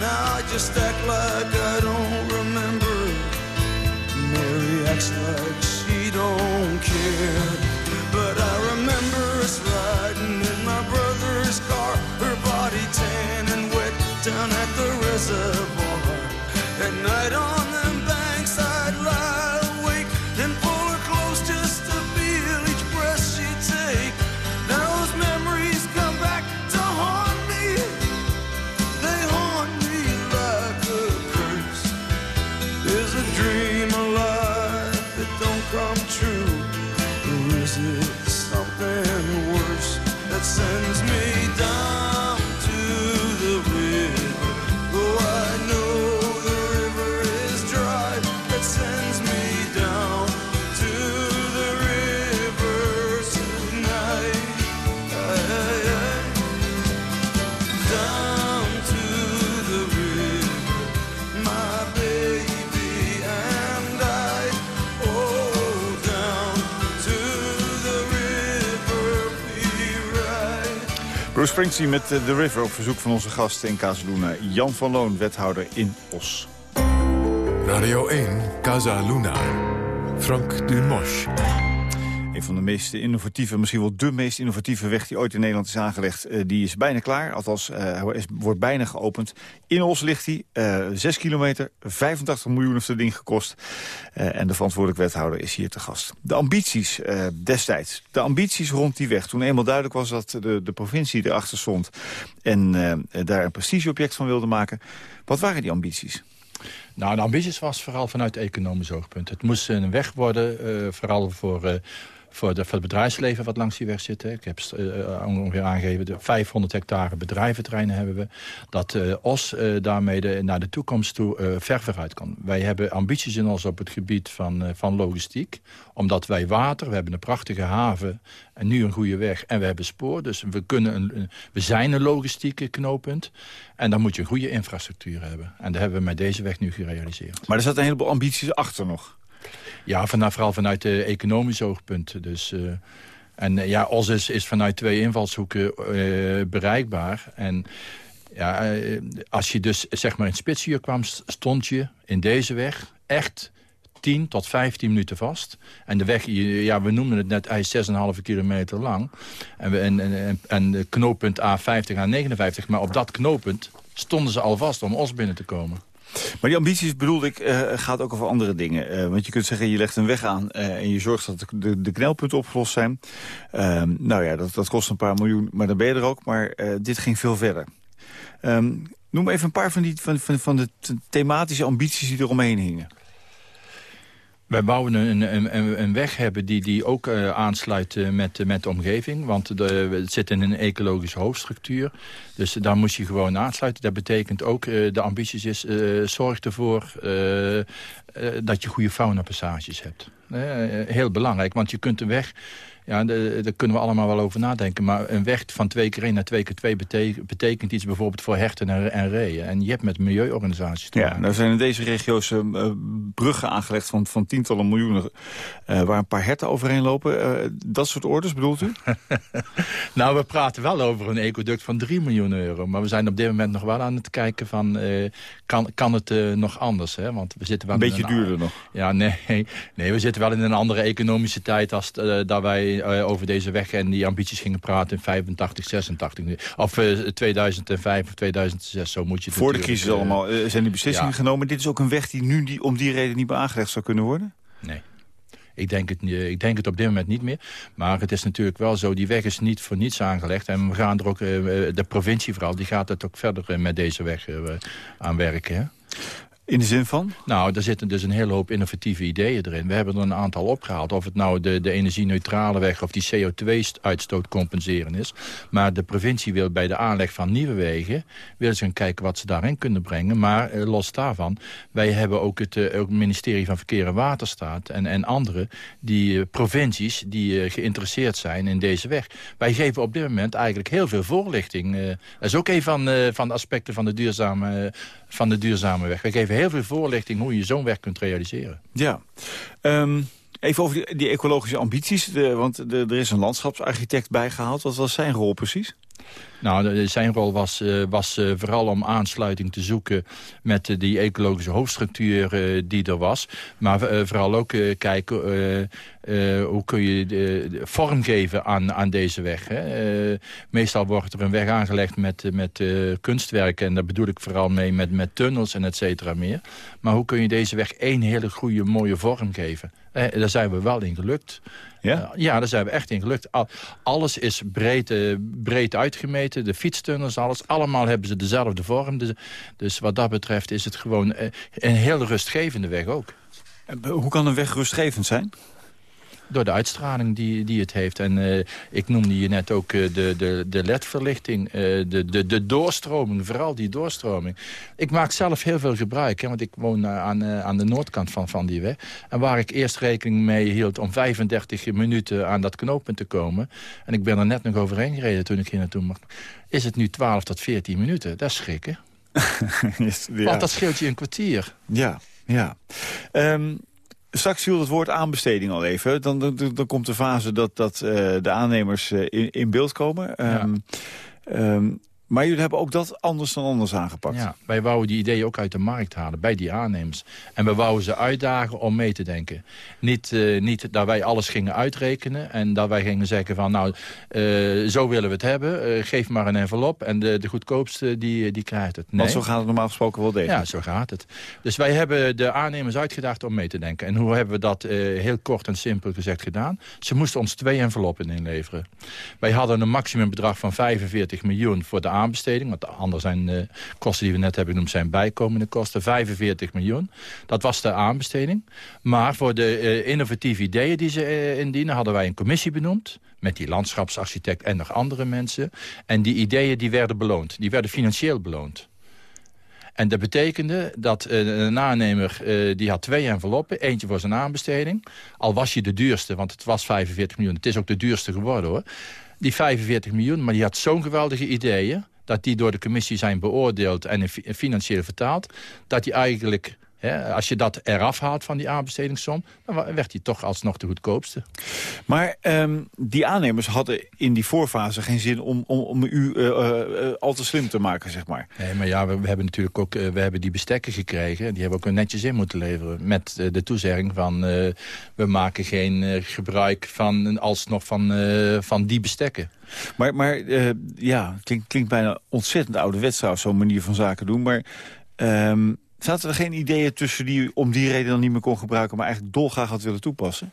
Now I just act like I don't remember. Mary acts like she don't care. But I remember us riding in my brother's car, her body tan and wet down at the reservoir. At night on Bruce Springsteen met eh, The River op verzoek van onze gast in Casaluna. Jan van Loon, wethouder in Os. Radio 1, Casa Luna. Frank Dumosch. Van de meest innovatieve, misschien wel de meest innovatieve weg die ooit in Nederland is aangelegd. Uh, die is bijna klaar, althans uh, wordt bijna geopend. In Os ligt hij, uh, 6 kilometer, 85 miljoen heeft het ding gekost. en de verantwoordelijk wethouder is hier te gast. De ambities destijds, de ambities rond die weg. Toen eenmaal duidelijk was dat de, de provincie erachter stond en daar een prestigeobject van wilde maken. Wat waren die ambities? Nou, de ambities was vooral vanuit economisch oogpunt. Het moest een weg worden, vooral voor voor, de, het bedrijfsleven wat langs die weg zit. Ik heb uh, ongeveer aangegeven, de 500 hectare bedrijventerreinen hebben we. Dat uh, OS daarmee naar de toekomst toe ver vooruit kan. Wij hebben ambities in ons op het gebied van, van logistiek. Omdat wij water, we hebben een prachtige haven en nu een goede weg. En we hebben spoor, dus we, kunnen een, we zijn een logistieke knooppunt. En dan moet je een goede infrastructuur hebben. En dat hebben we met deze weg nu gerealiseerd. Maar er zat een heleboel ambities achter nog. Ja, van, vooral vanuit de economische oogpunten. Dus, uh, en uh, ja, OS is, is, vanuit twee invalshoeken uh, bereikbaar. En ja, als je dus zeg maar in Spitsuur kwam, stond je in deze weg echt 10 tot 15 minuten vast. En de weg, ja, we noemden het net, hij is 6,5 kilometer lang. En, we, en, en, en knooppunt A50 A59. Maar op dat knooppunt stonden ze al vast om Os binnen te komen. Maar die ambities bedoel ik, uh, gaat ook over andere dingen. Uh, want je kunt zeggen, je legt een weg aan uh, en je zorgt dat de, de knelpunten opgelost zijn. Ehm, nou ja, dat, dat kost een paar miljoen, maar dan ben je er ook. Maar dit ging veel verder. Um, noem even een paar van, die, van, van, van de thematische ambities die eromheen hingen. Wij bouwen een, een, een, weg hebben die, die ook uh, aansluit uh, met, met de omgeving. Want de, het zit in een ecologische hoofdstructuur. Dus daar moet je gewoon aansluiten. Dat betekent ook, uh, de ambities is, zorg ervoor dat je goede faunapassages hebt. heel belangrijk, want je kunt de weg Ja, daar kunnen we allemaal wel over nadenken. Maar een weg van twee keer één naar twee keer twee betekent, betekent iets bijvoorbeeld voor herten en, en reeën. En je hebt met milieuorganisaties te Ja, nou zijn in deze regio's uh, bruggen aangelegd van, van tientallen miljoenen... Uh, waar een paar herten overheen lopen. Uh, dat soort orders bedoelt u? nou, we praten wel over een ecoduct van 3 miljoen euro. Maar we zijn op dit moment nog wel aan het kijken van... kan, kan het nog anders? Hè? Want we zitten wel een beetje een, duurder nog. Ja, nee, nee, we zitten wel in een andere economische tijd... als dat wij over deze weg en die ambities gingen praten in 85, 86. Of 2005 of 2006, zo moet je het Voor de crisis allemaal zijn die beslissingen genomen. Dit is ook een weg die nu die, om die reden niet meer aangelegd zou kunnen worden? Nee. Ik denk, het, ik denk het op dit moment niet meer. Maar het is natuurlijk wel zo, die weg is niet voor niets aangelegd. En we gaan er ook, de provincie vooral, die gaat het ook verder met deze weg aan werken. Hè? In de zin van? Nou, er zitten dus een hele hoop innovatieve ideeën erin. We hebben er een aantal opgehaald. Of het nou de, de energie-neutrale weg of die CO2-uitstoot compenseren is. Maar de provincie wil bij de aanleg van nieuwe wegen... willen ze gaan kijken wat ze daarin kunnen brengen. Maar eh, los daarvan, wij hebben ook het, eh, ook ministerie van Verkeer en Waterstaat... en, en andere die, uh, provincies die uh, geïnteresseerd zijn in deze weg. Wij geven op dit moment eigenlijk heel veel voorlichting. dat is ook een van, van de aspecten van de duurzame, van de duurzame weg. Wij geven heel veel voorlichting hoe je zo'n werk kunt realiseren. Ja. Um, even over die, ecologische ambities. Want er is een landschapsarchitect bijgehaald. Wat was zijn rol precies? Nou, zijn rol was, uh, was uh, vooral om aansluiting te zoeken met uh, die ecologische hoofdstructuur die er was. Maar vooral ook kijken hoe kun je de vorm geven aan, aan deze weg. Hè? meestal wordt er een weg aangelegd met, met kunstwerken. En daar bedoel ik vooral mee met, met tunnels en et cetera meer. Maar hoe kun je deze weg één hele goede, mooie vorm geven? Daar zijn we wel in gelukt. Ja? ja, daar zijn we echt in gelukt. alles is breed, breed uitgemeten de fietstunnels, alles. Allemaal hebben ze dezelfde vorm. Dus, dus wat dat betreft is het gewoon eh, een heel rustgevende weg ook. Hoe kan een weg rustgevend zijn? Door de uitstraling die, die het heeft. En uh, ik noemde je net ook uh, de, de, de ledverlichting, uh, de, de, de doorstroming, vooral die doorstroming. Ik maak zelf heel veel gebruik, hè, want ik woon aan, aan de noordkant van, van die weg. En waar ik eerst rekening mee hield om 35 minuten aan dat knooppunt te komen... en ik ben er net nog overheen gereden toen ik hier naartoe mag... is het nu 12 tot 14 minuten. Dat is schrikken. ja. Want dat scheelt je een kwartier. Ja, ja. Um, Straks viel het woord aanbesteding al even. Dan, dan, dan komt de fase dat, dat uh, de aannemers uh, in, in, beeld komen. Um, ja. um, maar jullie hebben ook dat anders dan anders aangepakt. Ja, wij wouden die ideeën ook uit de markt halen, bij die aannemers. En we wouden ze uitdagen om mee te denken. Niet, uh, niet dat wij alles gingen uitrekenen en dat wij gingen zeggen van... nou, uh, zo willen we het hebben, uh, geef maar een envelop en de, de goedkoopste die, die krijgt het. Nee. Want zo gaat het normaal gesproken wel degelijk. Ja, zo gaat het. Dus wij hebben de aannemers uitgedaagd om mee te denken. En hoe hebben we dat heel kort en simpel gezegd gedaan? Ze moesten ons twee enveloppen inleveren. Wij hadden een maximumbedrag van 45 miljoen voor de aanbesteding. Want anders zijn de kosten die we net hebben genoemd zijn bijkomende kosten. 45 miljoen. Dat was de aanbesteding. Maar voor de uh, innovatieve ideeën die ze uh, indienen... hadden wij een commissie benoemd met die landschapsarchitect en nog andere mensen. En die ideeën die werden beloond. Die werden financieel beloond. En dat betekende dat uh, een aannemer die had twee enveloppen. Eentje voor zijn aanbesteding. Al was je de duurste, want het was 45 miljoen. Het is ook de duurste geworden hoor. Die 45 miljoen, maar die had zo'n geweldige ideeën dat die door de commissie zijn beoordeeld en financieel vertaald... dat die eigenlijk als je dat eraf haalt van die aanbestedingssom... dan werd hij toch alsnog de goedkoopste. Maar um, die aannemers hadden in die voorfase geen zin om, om, om u uh, uh, al te slim te maken, zeg maar. Nee, maar ja, we, we hebben natuurlijk ook we hebben die bestekken gekregen. Die hebben ook netjes in moeten leveren. Met de toezegging van we maken geen gebruik van alsnog van, van die bestekken. Maar, maar ja, klinkt, klinkt bijna ontzettend ouderwets trouwens, zo'n manier van zaken doen. Maar... Um, Zaten er geen ideeën tussen die om die reden dan niet meer kon gebruiken... maar eigenlijk dolgraag had willen toepassen?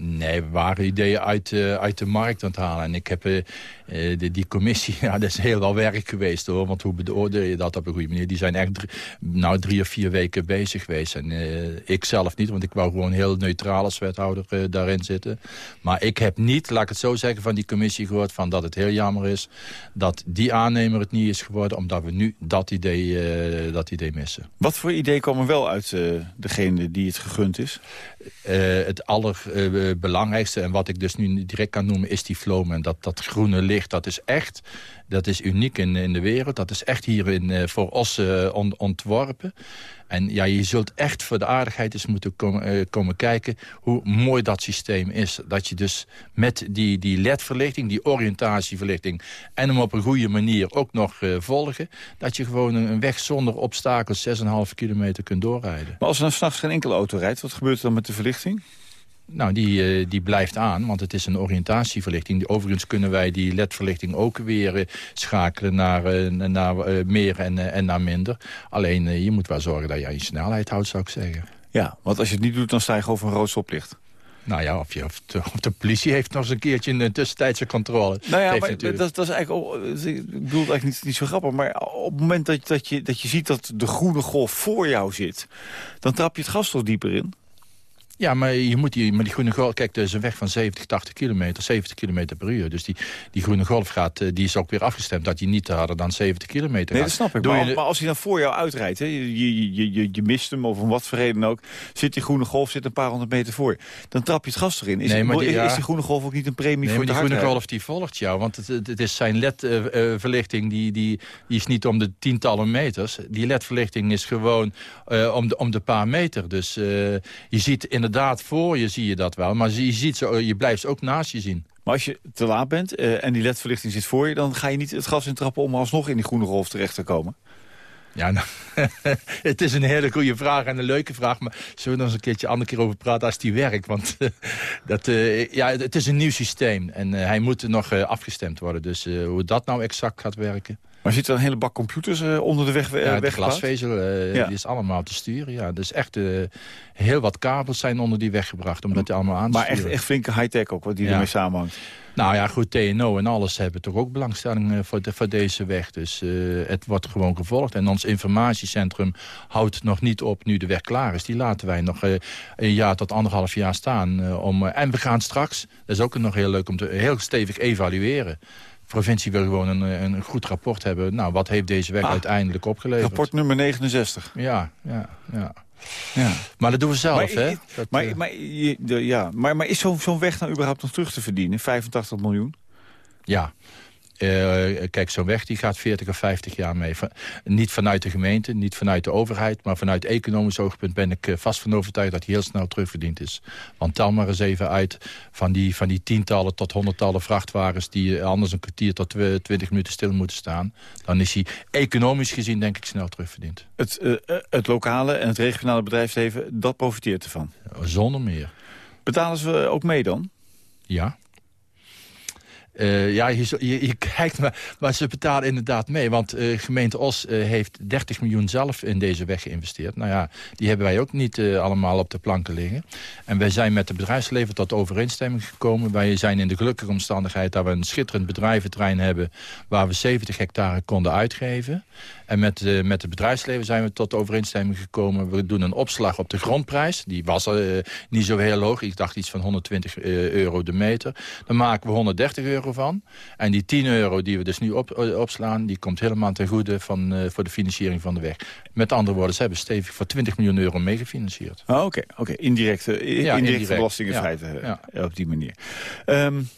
Nee, we waren ideeën uit, uh, uit de markt aan het halen. En ik heb uh, de, die commissie, ja, dat is heel wel werk geweest hoor. Want hoe beoordeel je dat op een goede manier? Die zijn echt drie, nou, drie of vier weken bezig geweest. En uh, ik zelf niet, want ik wou gewoon heel neutraal als wethouder daarin zitten. Maar ik heb niet, laat ik het zo zeggen, van die commissie gehoord... van dat het heel jammer is dat die aannemer het niet is geworden... omdat we nu dat idee, dat idee missen. Wat voor idee kwam er wel uit degene die het gegund is? het aller belangrijkste, en wat ik dus nu direct kan noemen, is die flow. En dat, dat groene licht, dat is echt, dat is uniek in, in de wereld. Dat is echt hier in, voor ons ontworpen. En ja, je zult echt voor de aardigheid eens moeten komen, komen kijken hoe mooi dat systeem is. Dat je dus met die, die LED-verlichting, die oriëntatieverlichting... en hem op een goede manier ook nog volgen... dat je gewoon een weg zonder obstakels 6,5 kilometer kunt doorrijden. Maar als er dan s'nachts geen enkele auto rijdt, wat gebeurt er dan met de verlichting? Nou, die, uh, die blijft aan, want het is een oriëntatieverlichting. Overigens kunnen wij die ledverlichting ook weer uh, schakelen naar, uh, naar meer en, en naar minder. Alleen, je moet wel zorgen dat je aan je snelheid houdt, zou ik zeggen. Ja, want als je het niet doet, dan sta je gewoon van rood stoplicht. Nou ja, of, je, of, de, of, de, politie heeft nog eens een keertje een tussentijdse controle. Nou ja, maar dat, dat, is eigenlijk... Oh, ik bedoel eigenlijk niet, niet zo grappig, maar op het moment dat, dat, je, dat je ziet dat de groene golf voor jou zit... dan trap je het gas toch dieper in? Ja, maar je moet die, maar die groene golf... Kijk, er is een weg van 70, 80 kilometer, 70 kilometer per uur. Dus die, die groene golf gaat, eh, die is ook weer afgestemd... dat hij niet harder dan 70 kilometer Nee, dat snap ik. Maar, maar, als hij dan voor jou uitrijdt, hè, je, je, je, je mist hem of om wat voor reden ook... zit die groene golf zit een paar honderd meter voor je. Dan trap je het gas erin. Is, nee, maar die, is die groene golf ook niet een premie nee, voor de die groene golf die volgt jou. Want het, het is zijn ledverlichting, uh, die, die, die is niet om de tientallen meters. Die ledverlichting is gewoon uh, om, de, om de paar meter. Dus uh, je ziet inderdaad voor je zie je dat wel. Maar je, ziet zo, je blijft ook naast je zien. Maar als je te laat bent uh, en die ledverlichting zit voor je... dan ga je niet het gas intrappen om alsnog in die groene golf terecht te komen? Ja, nou, het is een hele goede vraag en een leuke vraag. Maar zullen we nog eens een keertje andere keer over praten als die werkt? Want dat, uh, ja, het is een nieuw systeem en hij moet nog afgestemd worden. Dus hoe dat nou exact gaat werken... Maar zit er een hele bak computers uh, onder de weg Ja, de glasvezel uh, ja. die is allemaal te sturen. Ja. Dus echt uh, heel wat kabels zijn onder die weg gebracht. Om dat allemaal aan te maar echt, echt flinke high-tech ook, wat die ja. ermee samenhangt. Nou ja, goed, TNO en alles hebben toch ook belangstelling voor, de, voor deze weg. Dus het wordt gewoon gevolgd. En ons informatiecentrum houdt nog niet op nu de weg klaar is. Die laten wij nog een jaar tot anderhalf jaar staan. om, en we gaan straks, dat is ook nog heel leuk om te heel stevig evalueren provincie wil gewoon een, een goed rapport hebben. Nou, wat heeft deze weg ah, uiteindelijk opgeleverd? Rapport nummer 69. Ja, ja, ja. Ja. Maar dat doen we zelf, maar, hè? Dat, maar, uh... maar, ja. maar, maar is zo'n zo'n weg nou überhaupt nog terug te verdienen? 85 miljoen? Ja, uh, kijk, zo'n weg die gaat 40 of 50 jaar mee. Van, niet vanuit de gemeente, niet vanuit de overheid... maar vanuit economisch oogpunt ben ik uh, vast van overtuigd... dat hij heel snel terugverdiend is. Want tel maar eens even uit van die, van die tientallen tot honderdtallen vrachtwagens... die anders een kwartier tot 20 minuten stil moeten staan. Dan is hij economisch gezien, denk ik, snel terugverdiend. Het, uh, het lokale en het regionale bedrijfsleven, dat profiteert ervan? Zonder meer. Betalen ze ook mee dan? Ja. Uh, ja, je, je, kijkt, maar, maar ze betalen inderdaad mee. Want uh, gemeente Os uh, heeft 30 miljoen zelf in deze weg geïnvesteerd. Nou ja, die hebben wij ook niet allemaal op de planken liggen. En wij zijn met het bedrijfsleven tot overeenstemming gekomen. Wij zijn in de gelukkige omstandigheid dat we een schitterend bedrijventerrein hebben... waar we 70 hectare konden uitgeven. En met, uh, met het bedrijfsleven zijn we tot overeenstemming gekomen. We doen een opslag op de grondprijs. Die was uh, niet zo heel hoog. Ik dacht iets van 120 uh, euro de meter. Dan maken we 130 euro van. En die 10 euro die we dus nu op, opslaan... die komt helemaal ten goede van, voor de financiering van de weg. Met andere woorden, ze hebben stevig voor 20 miljoen euro meegefinancierd. Oh, Oké, okay, okay. indirecte, ja, indirecte indirect. belasting in ja, feite ja. op die manier. Um,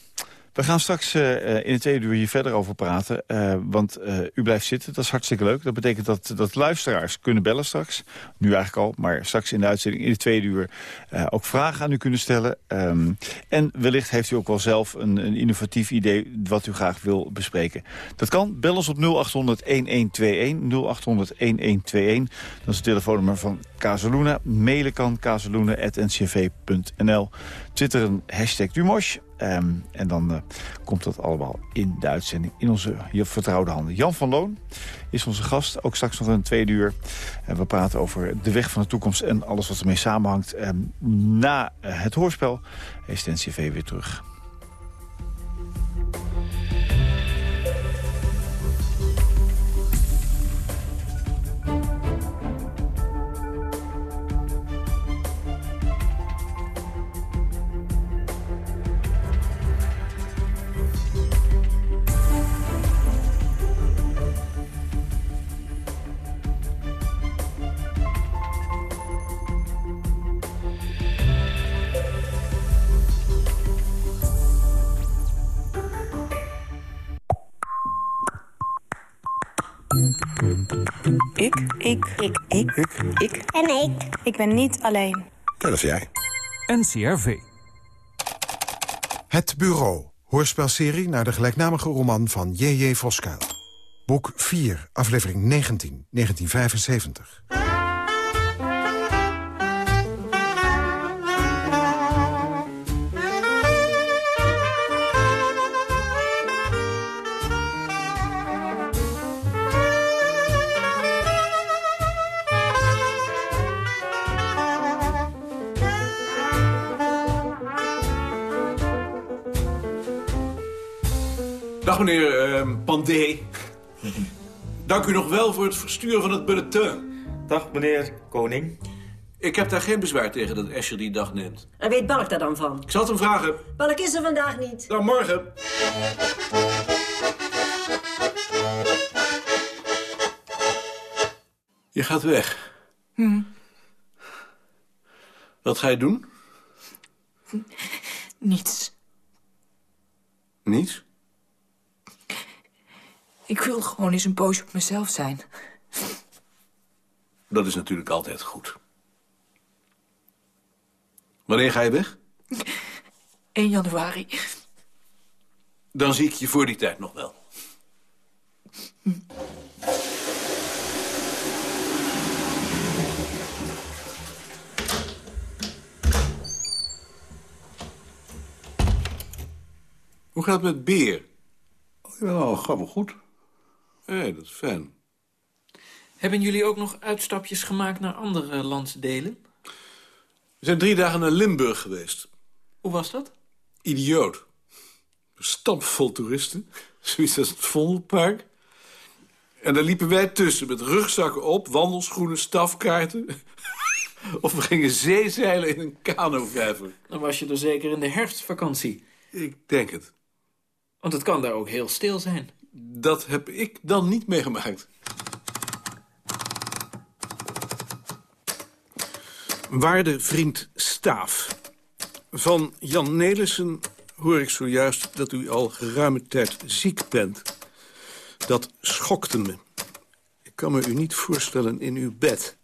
we gaan straks uh, in het tweede uur hier verder over praten. Uh, want u blijft zitten, dat is hartstikke leuk. Dat betekent dat, dat luisteraars kunnen bellen straks. Nu eigenlijk al, maar straks in de uitzending in het tweede uur... ook vragen aan u kunnen stellen. Um, en wellicht heeft u ook wel zelf een, een, innovatief idee... wat u graag wil bespreken. Dat kan. Bel ons op 0800-1121. 0800-1121. Dat is het telefoonnummer van Casaluna. Mailen kan casaluna.ncv.nl. Twitteren hashtag Dumosh. Um, en dan uh, komt dat allemaal in de uitzending in onze vertrouwde handen. Jan van Loon is onze gast, ook straks nog een tweede uur. En we praten over de weg van de toekomst en alles wat ermee samenhangt. Na het hoorspel is de NCV weer terug. Ik. Ik. Ik. Ik. Ik. En ik. Ik ben niet alleen. Dat is jij. NCRV. Het Bureau. Hoorspelserie naar de gelijknamige roman van J.J. Voskuil. Boek 4, aflevering 19, 1975. Meneer uh, Pandé. Dank u nog wel voor het versturen van het bulletin. Dag meneer Koning. Ik heb daar geen bezwaar tegen dat Escher die dag neemt. En weet Balk daar dan van? Ik zal het hem vragen. Balk is er vandaag niet. Dan morgen. Je gaat weg. Hm. Wat ga je doen? Niets. Niets? Ik wil gewoon eens een poosje op mezelf zijn. Dat is natuurlijk altijd goed. Wanneer ga je weg? 1 januari. Dan zie ik je voor die tijd nog wel. Hoe gaat het met Beer? Ja, gaat wel goed. Hé, dat is fijn. Hebben jullie ook nog uitstapjes gemaakt naar andere landsdelen? We zijn drie dagen naar Limburg geweest. Hoe was dat? Idioot. Stampvol toeristen. Zoiets als het Vondelpark. En daar liepen wij tussen met rugzakken op, wandelschoenen, stafkaarten. of we gingen zeezeilen in een kanovijver. Dan was je er zeker in de herfstvakantie. Ik denk het. Want het kan daar ook heel stil zijn. Dat heb ik dan niet meegemaakt. Waarde vriend Staaf. Van Jan Nelissen hoor ik zojuist dat u al geruime tijd ziek bent. Dat schokte me. Ik kan me u niet voorstellen in uw bed.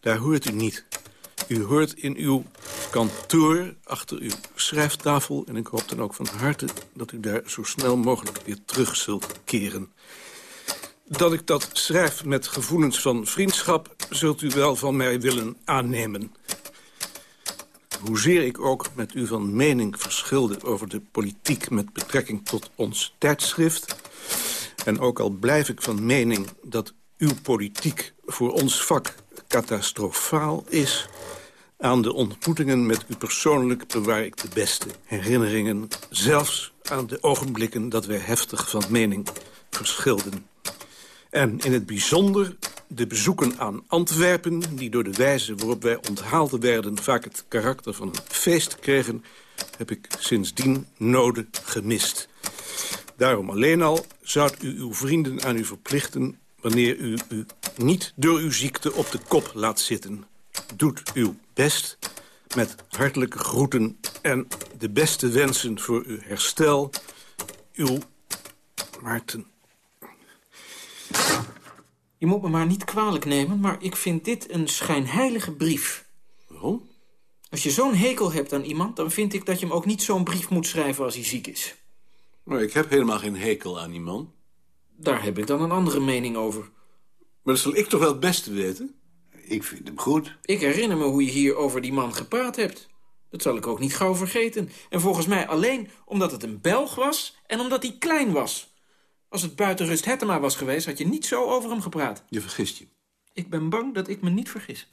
Daar hoort u niet. U hoort in uw kantoor, achter uw schrijftafel... en ik hoop dan ook van harte dat u daar zo snel mogelijk weer terug zult keren. Dat ik dat schrijf met gevoelens van vriendschap... zult u wel van mij willen aannemen. Hoezeer ik ook met u van mening verschilde over de politiek... met betrekking tot ons tijdschrift... en ook al blijf ik van mening dat uw politiek voor ons vak catastrofaal is... Aan de ontmoetingen met u persoonlijk bewaar ik de beste herinneringen. Zelfs aan de ogenblikken dat wij heftig van mening verschilden. En in het bijzonder de bezoeken aan Antwerpen... die door de wijze waarop wij onthaald werden... vaak het karakter van een feest kregen... heb ik sindsdien noden gemist. Daarom alleen al zou u uw vrienden aan u verplichten... wanneer u u niet door uw ziekte op de kop laat zitten. Doet uw best met hartelijke groeten en de beste wensen voor uw herstel. Uw Maarten. Je moet me maar niet kwalijk nemen, maar ik vind dit een schijnheilige brief. Waarom? Als je zo'n hekel hebt aan iemand, dan vind ik dat je hem ook niet zo'n brief moet schrijven als hij ziek is. Maar ik heb helemaal geen hekel aan die man. Daar heb ik dan een andere mening over. Maar dat zal ik toch wel het beste weten? Ik vind hem goed. Ik herinner me hoe je hier over die man gepraat hebt. Dat zal ik ook niet gauw vergeten. En volgens mij alleen omdat het een Belg was en omdat hij klein was. Als het buiten Rust Hettema was geweest, had je niet zo over hem gepraat. Je vergist je. Ik ben bang dat ik me niet vergis.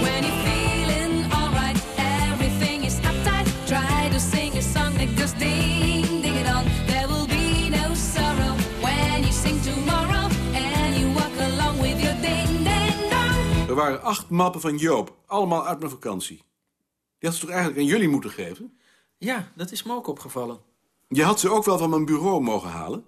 When you're feeling alright, everything is uptight. Try to sing a song that goes ding, Er waren acht mappen van Joop, allemaal uit mijn vakantie. Die had ze toch eigenlijk aan jullie moeten geven? Ja, dat is me ook opgevallen. Je had ze ook wel van mijn bureau mogen halen?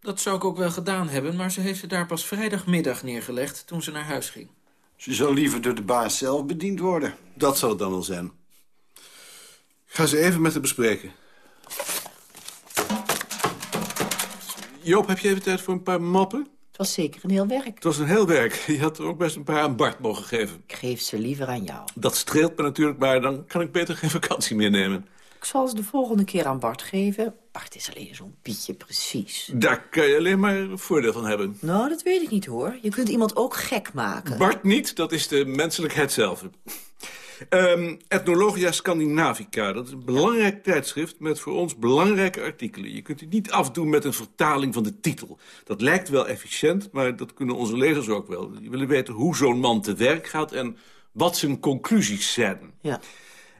Dat zou ik ook wel gedaan hebben, maar ze heeft ze daar pas vrijdagmiddag neergelegd toen ze naar huis ging. Ze zal liever door de baas zelf bediend worden. Dat zal het dan wel zijn. Ik ga ze even met haar bespreken. Joop, heb je even tijd voor een paar mappen? Het was zeker een heel werk. Het was een heel werk. Je had er ook best een paar aan Bart mogen geven. Ik geef ze liever aan jou. Dat streelt me natuurlijk, maar dan kan ik beter geen vakantie meer nemen. Ik zal ze de volgende keer aan Bart geven. Bart is alleen zo'n pietje precies. Daar kan je alleen maar voordeel van hebben. Nou, dat weet ik niet hoor. Je kunt iemand ook gek maken. Bart niet, dat is de menselijkheid zelf. Ehm, Ethnologia Scandinavica, dat is een belangrijk tijdschrift... met voor ons belangrijke artikelen. Je kunt het niet afdoen met een vertaling van de titel. Dat lijkt wel efficiënt, maar dat kunnen onze lezers ook wel. Die willen weten hoe zo'n man te werk gaat... en wat zijn conclusies zijn. Ja.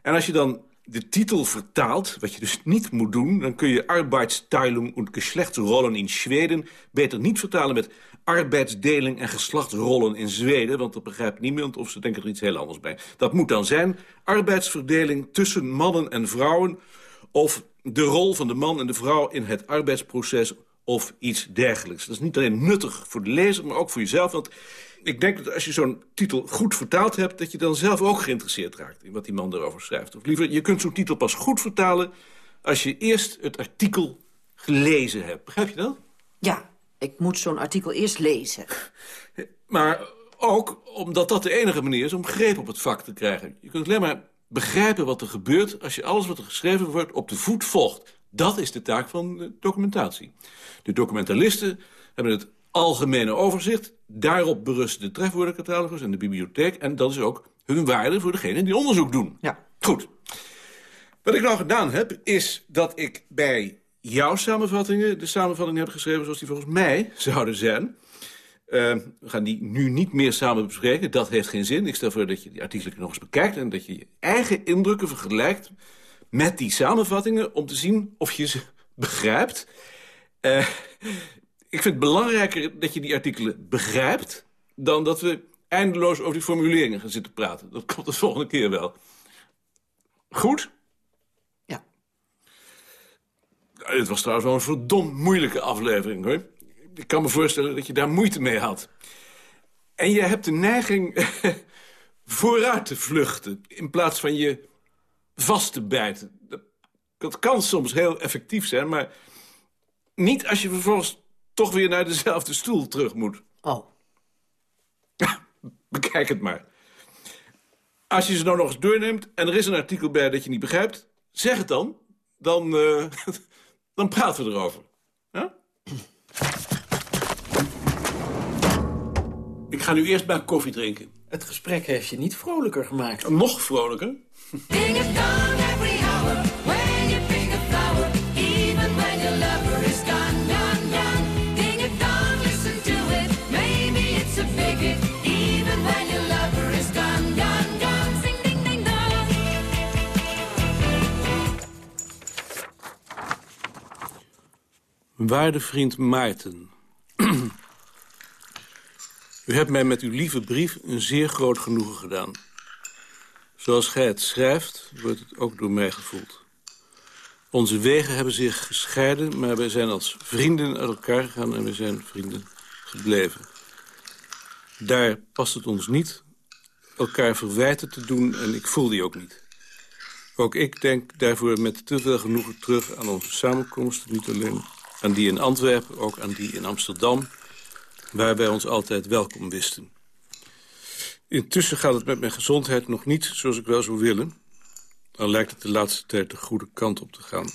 En als je dan de titel vertaalt, wat je dus niet moet doen... dan kun je Arbeitsteilung und Geschlechtsrollen in Zweden... beter niet vertalen met arbeidsdeling en geslachtsrollen in Zweden... want dat begrijpt niemand of ze denken er iets heel anders bij. Dat moet dan zijn arbeidsverdeling tussen mannen en vrouwen... of de rol van de man en de vrouw in het arbeidsproces of iets dergelijks. Dat is niet alleen nuttig voor de lezer, maar ook voor jezelf... want ik denk dat als je zo'n titel goed vertaald hebt... dat je dan zelf ook geïnteresseerd raakt in wat die man erover schrijft. Of liever, je kunt zo'n titel pas goed vertalen... als je eerst het artikel gelezen hebt. Begrijp je dat? Ja, ik moet zo'n artikel eerst lezen. Maar ook omdat dat de enige manier is om greep op het vak te krijgen. Je kunt alleen maar begrijpen wat er gebeurt... als je alles wat er geschreven wordt op de voet volgt. Dat is de taak van de documentatie. De documentalisten hebben het algemene overzicht. Daarop berust de trefwoordencatalogus en de bibliotheek. En dat is ook hun waarde voor degene die onderzoek doen. Ja. Goed. Wat ik nou gedaan heb, is dat ik bij jouw samenvattingen... de samenvattingen heb geschreven zoals die volgens mij zouden zijn. Uh, we gaan die nu niet meer samen bespreken. Dat heeft geen zin. Ik stel voor dat je die artikelen nog eens bekijkt... en dat je je eigen indrukken vergelijkt met die samenvattingen... om te zien of je ze begrijpt. Uh, ik vind het belangrijker dat je die artikelen begrijpt... dan dat we eindeloos over die formuleringen gaan zitten praten. Dat komt de volgende keer wel. Goed? Ja. Dit was trouwens wel een verdomd moeilijke aflevering, hoor. Ik kan me voorstellen dat je daar moeite mee had. En je hebt de neiging vooruit te vluchten... in plaats van je vast te bijten. Dat, dat kan soms heel effectief zijn, maar... niet als je vervolgens toch weer naar dezelfde stoel terug moet. Oh. Bekijk het maar. Als je ze nou nog eens doorneemt en er is een artikel bij dat je niet begrijpt... zeg het dan. Dan, uh, dan praten we erover. Ja? Ik ga nu eerst maar koffie drinken. Het gesprek heeft je niet vrolijker gemaakt. Nog vrolijker? Ding Waarde vriend Maarten. U hebt mij met uw lieve brief een zeer groot genoegen gedaan. Zoals gij het schrijft, wordt het ook door mij gevoeld. Onze wegen hebben zich gescheiden, maar wij zijn als vrienden uit elkaar gegaan... en we zijn vrienden gebleven. Daar past het ons niet elkaar verwijten te doen en ik voel die ook niet. Ook ik denk daarvoor met te veel genoegen terug aan onze samenkomsten... niet alleen aan die in Antwerpen, ook aan die in Amsterdam... waar wij ons altijd welkom wisten. Intussen gaat het met mijn gezondheid nog niet zoals ik wel zou willen. Al lijkt het de laatste tijd de goede kant op te gaan.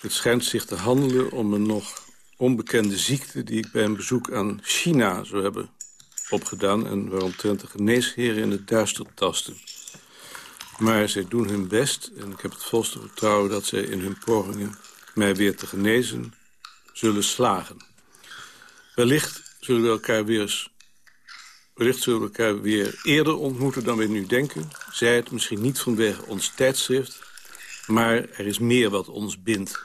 Het schijnt zich te handelen om een nog onbekende ziekte... die ik bij een bezoek aan China zou hebben opgedaan... en waaromtrent de geneesheren in het duister tasten. Maar zij doen hun best en ik heb het volste vertrouwen... dat zij in hun pogingen mij weer te genezen zullen slagen. Wellicht zullen we elkaar weer Wellicht zullen we elkaar weer eerder ontmoeten dan we nu denken. Zij het misschien niet vanwege ons tijdschrift... maar er is meer wat ons bindt.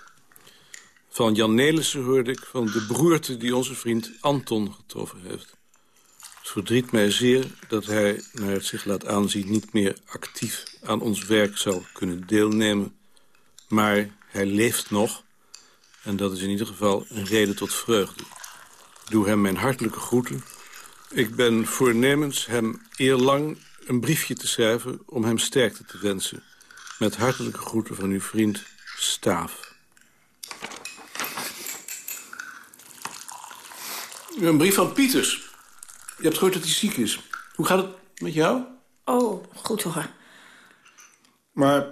Van Jan Nelissen hoorde ik van de broerte die onze vriend Anton getroffen heeft. Het verdriet mij zeer dat hij, naar het zich laat aanzien... niet meer actief aan ons werk zal kunnen deelnemen. Maar hij leeft nog en dat is in ieder geval een reden tot vreugde. Ik doe hem mijn hartelijke groeten... Ik ben voornemens hem eerlang een briefje te schrijven... om hem sterkte te wensen. Met hartelijke groeten van uw vriend Staaf. Een brief van Pieters. Je hebt gehoord dat hij ziek is. Hoe gaat het met jou? Oh, goed hoor. Maar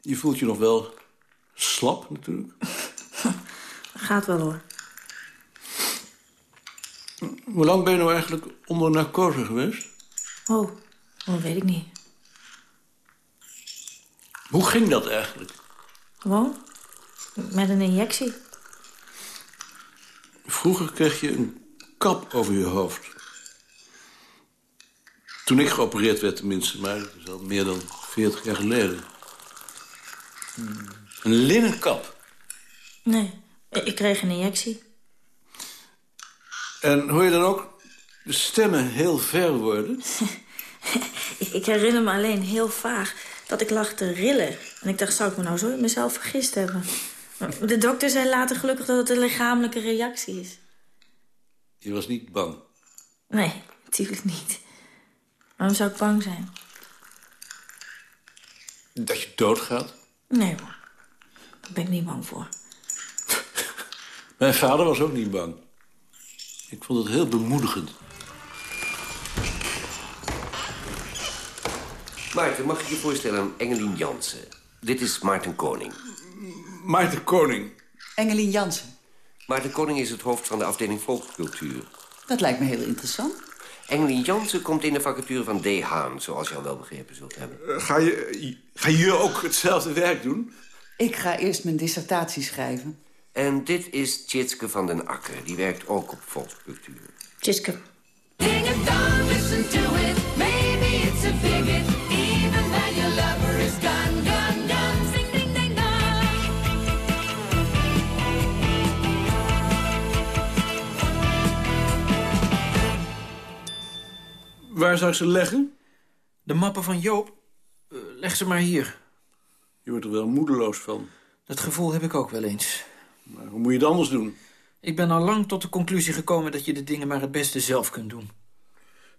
je voelt je nog wel slap natuurlijk. Gaat wel hoor. Hoe lang ben je nou eigenlijk onder narcose geweest? Oh, dat weet ik niet. Hoe ging dat eigenlijk? Gewoon? Met een injectie. Vroeger kreeg je een kap over je hoofd. Toen ik geopereerd werd tenminste, maar dat is al meer dan 40 jaar geleden. Een linnen kap. Nee, ik kreeg een injectie. En hoor je dan ook de stemmen heel ver worden? Ik, herinner me alleen heel vaag dat ik lag te rillen. En ik dacht, zou ik me nou zo in mezelf vergist hebben? De dokter zei later gelukkig dat het een lichamelijke reactie is. Je was niet bang. Nee, natuurlijk niet. Waarom zou ik bang zijn? Dat je doodgaat? Nee hoor, daar ben ik niet bang voor. Mijn vader was ook niet bang. Ik vond het heel bemoedigend. Maarten, mag ik je voorstellen aan Engelien Jansen? Dit is Maarten Koning. Maarten Koning. Engelien Jansen. Maarten Koning is het hoofd van de afdeling volkscultuur. Dat lijkt me heel interessant. Engelien Jansen komt in de vacature van D. Haan, zoals je al wel begrepen zult hebben. Eh, Ga je, ga je ook hetzelfde werk doen? Ik ga eerst mijn dissertatie schrijven. En dit is Tjitske van den Akker. Die werkt ook op volkscultuur. Tjitske. Ding it dong, listen to it. Maybe it's a bigot. Even when your lover is gone, gone, gone. Sing, ding, ding, dong. Waar zou ik ze leggen? De mappen van Joop? Eh, leg ze maar hier. Je wordt er wel moedeloos van. Dat gevoel heb ik ook wel eens. Maar hoe moet je het anders doen? Ik ben al lang tot de conclusie gekomen dat je de dingen maar het beste zelf kunt doen.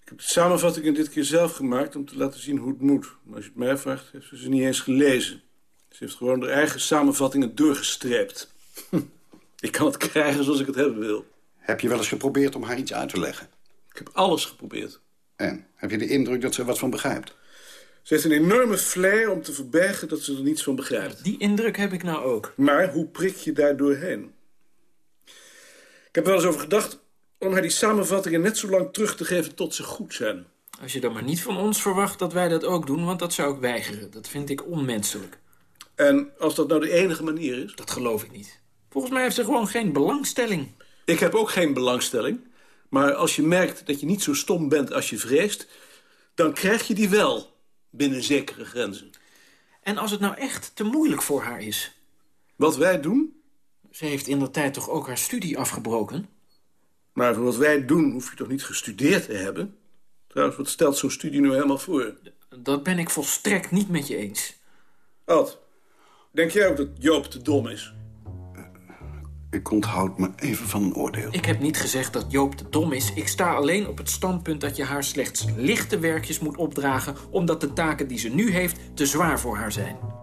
Ik heb de samenvattingen dit keer zelf gemaakt om te laten zien hoe het moet. Maar als je het mij vraagt, heeft ze ze niet eens gelezen. Ze heeft gewoon haar eigen samenvattingen doorgestreept. ik kan het krijgen zoals ik het hebben wil. Heb je wel eens geprobeerd om haar iets uit te leggen? Ik heb alles geprobeerd. En? Heb je de indruk dat ze er wat van begrijpt? Ze heeft een enorme flair om te verbergen dat ze er niets van begrijpt. Die indruk heb ik nou ook. Maar hoe prik je daar doorheen? Ik heb er wel eens over gedacht om haar die samenvattingen net zo lang terug te geven tot ze goed zijn. Als je dan maar niet van ons verwacht dat wij dat ook doen, want dat zou ik weigeren. Dat vind ik onmenselijk. En als dat nou de enige manier is? Dat geloof ik niet. Volgens mij heeft ze gewoon geen belangstelling. Ik heb ook geen belangstelling. Maar als je merkt dat je niet zo stom bent als je vreest... dan krijg je die wel binnen zekere grenzen. En als het nou echt te moeilijk voor haar is? Wat wij doen? Ze heeft in de tijd toch ook haar studie afgebroken? Maar voor wat wij doen hoef je toch niet gestudeerd te hebben? Trouwens, wat stelt zo'n studie nu helemaal voor? Dat ben ik volstrekt niet met je eens. Ad, denk jij ook dat Joop te dom is? Ik onthoud me even van een oordeel. Ik heb niet gezegd dat Joop te dom is. Ik sta alleen op het standpunt dat je haar slechts lichte werkjes moet opdragen... omdat de taken die ze nu heeft te zwaar voor haar zijn.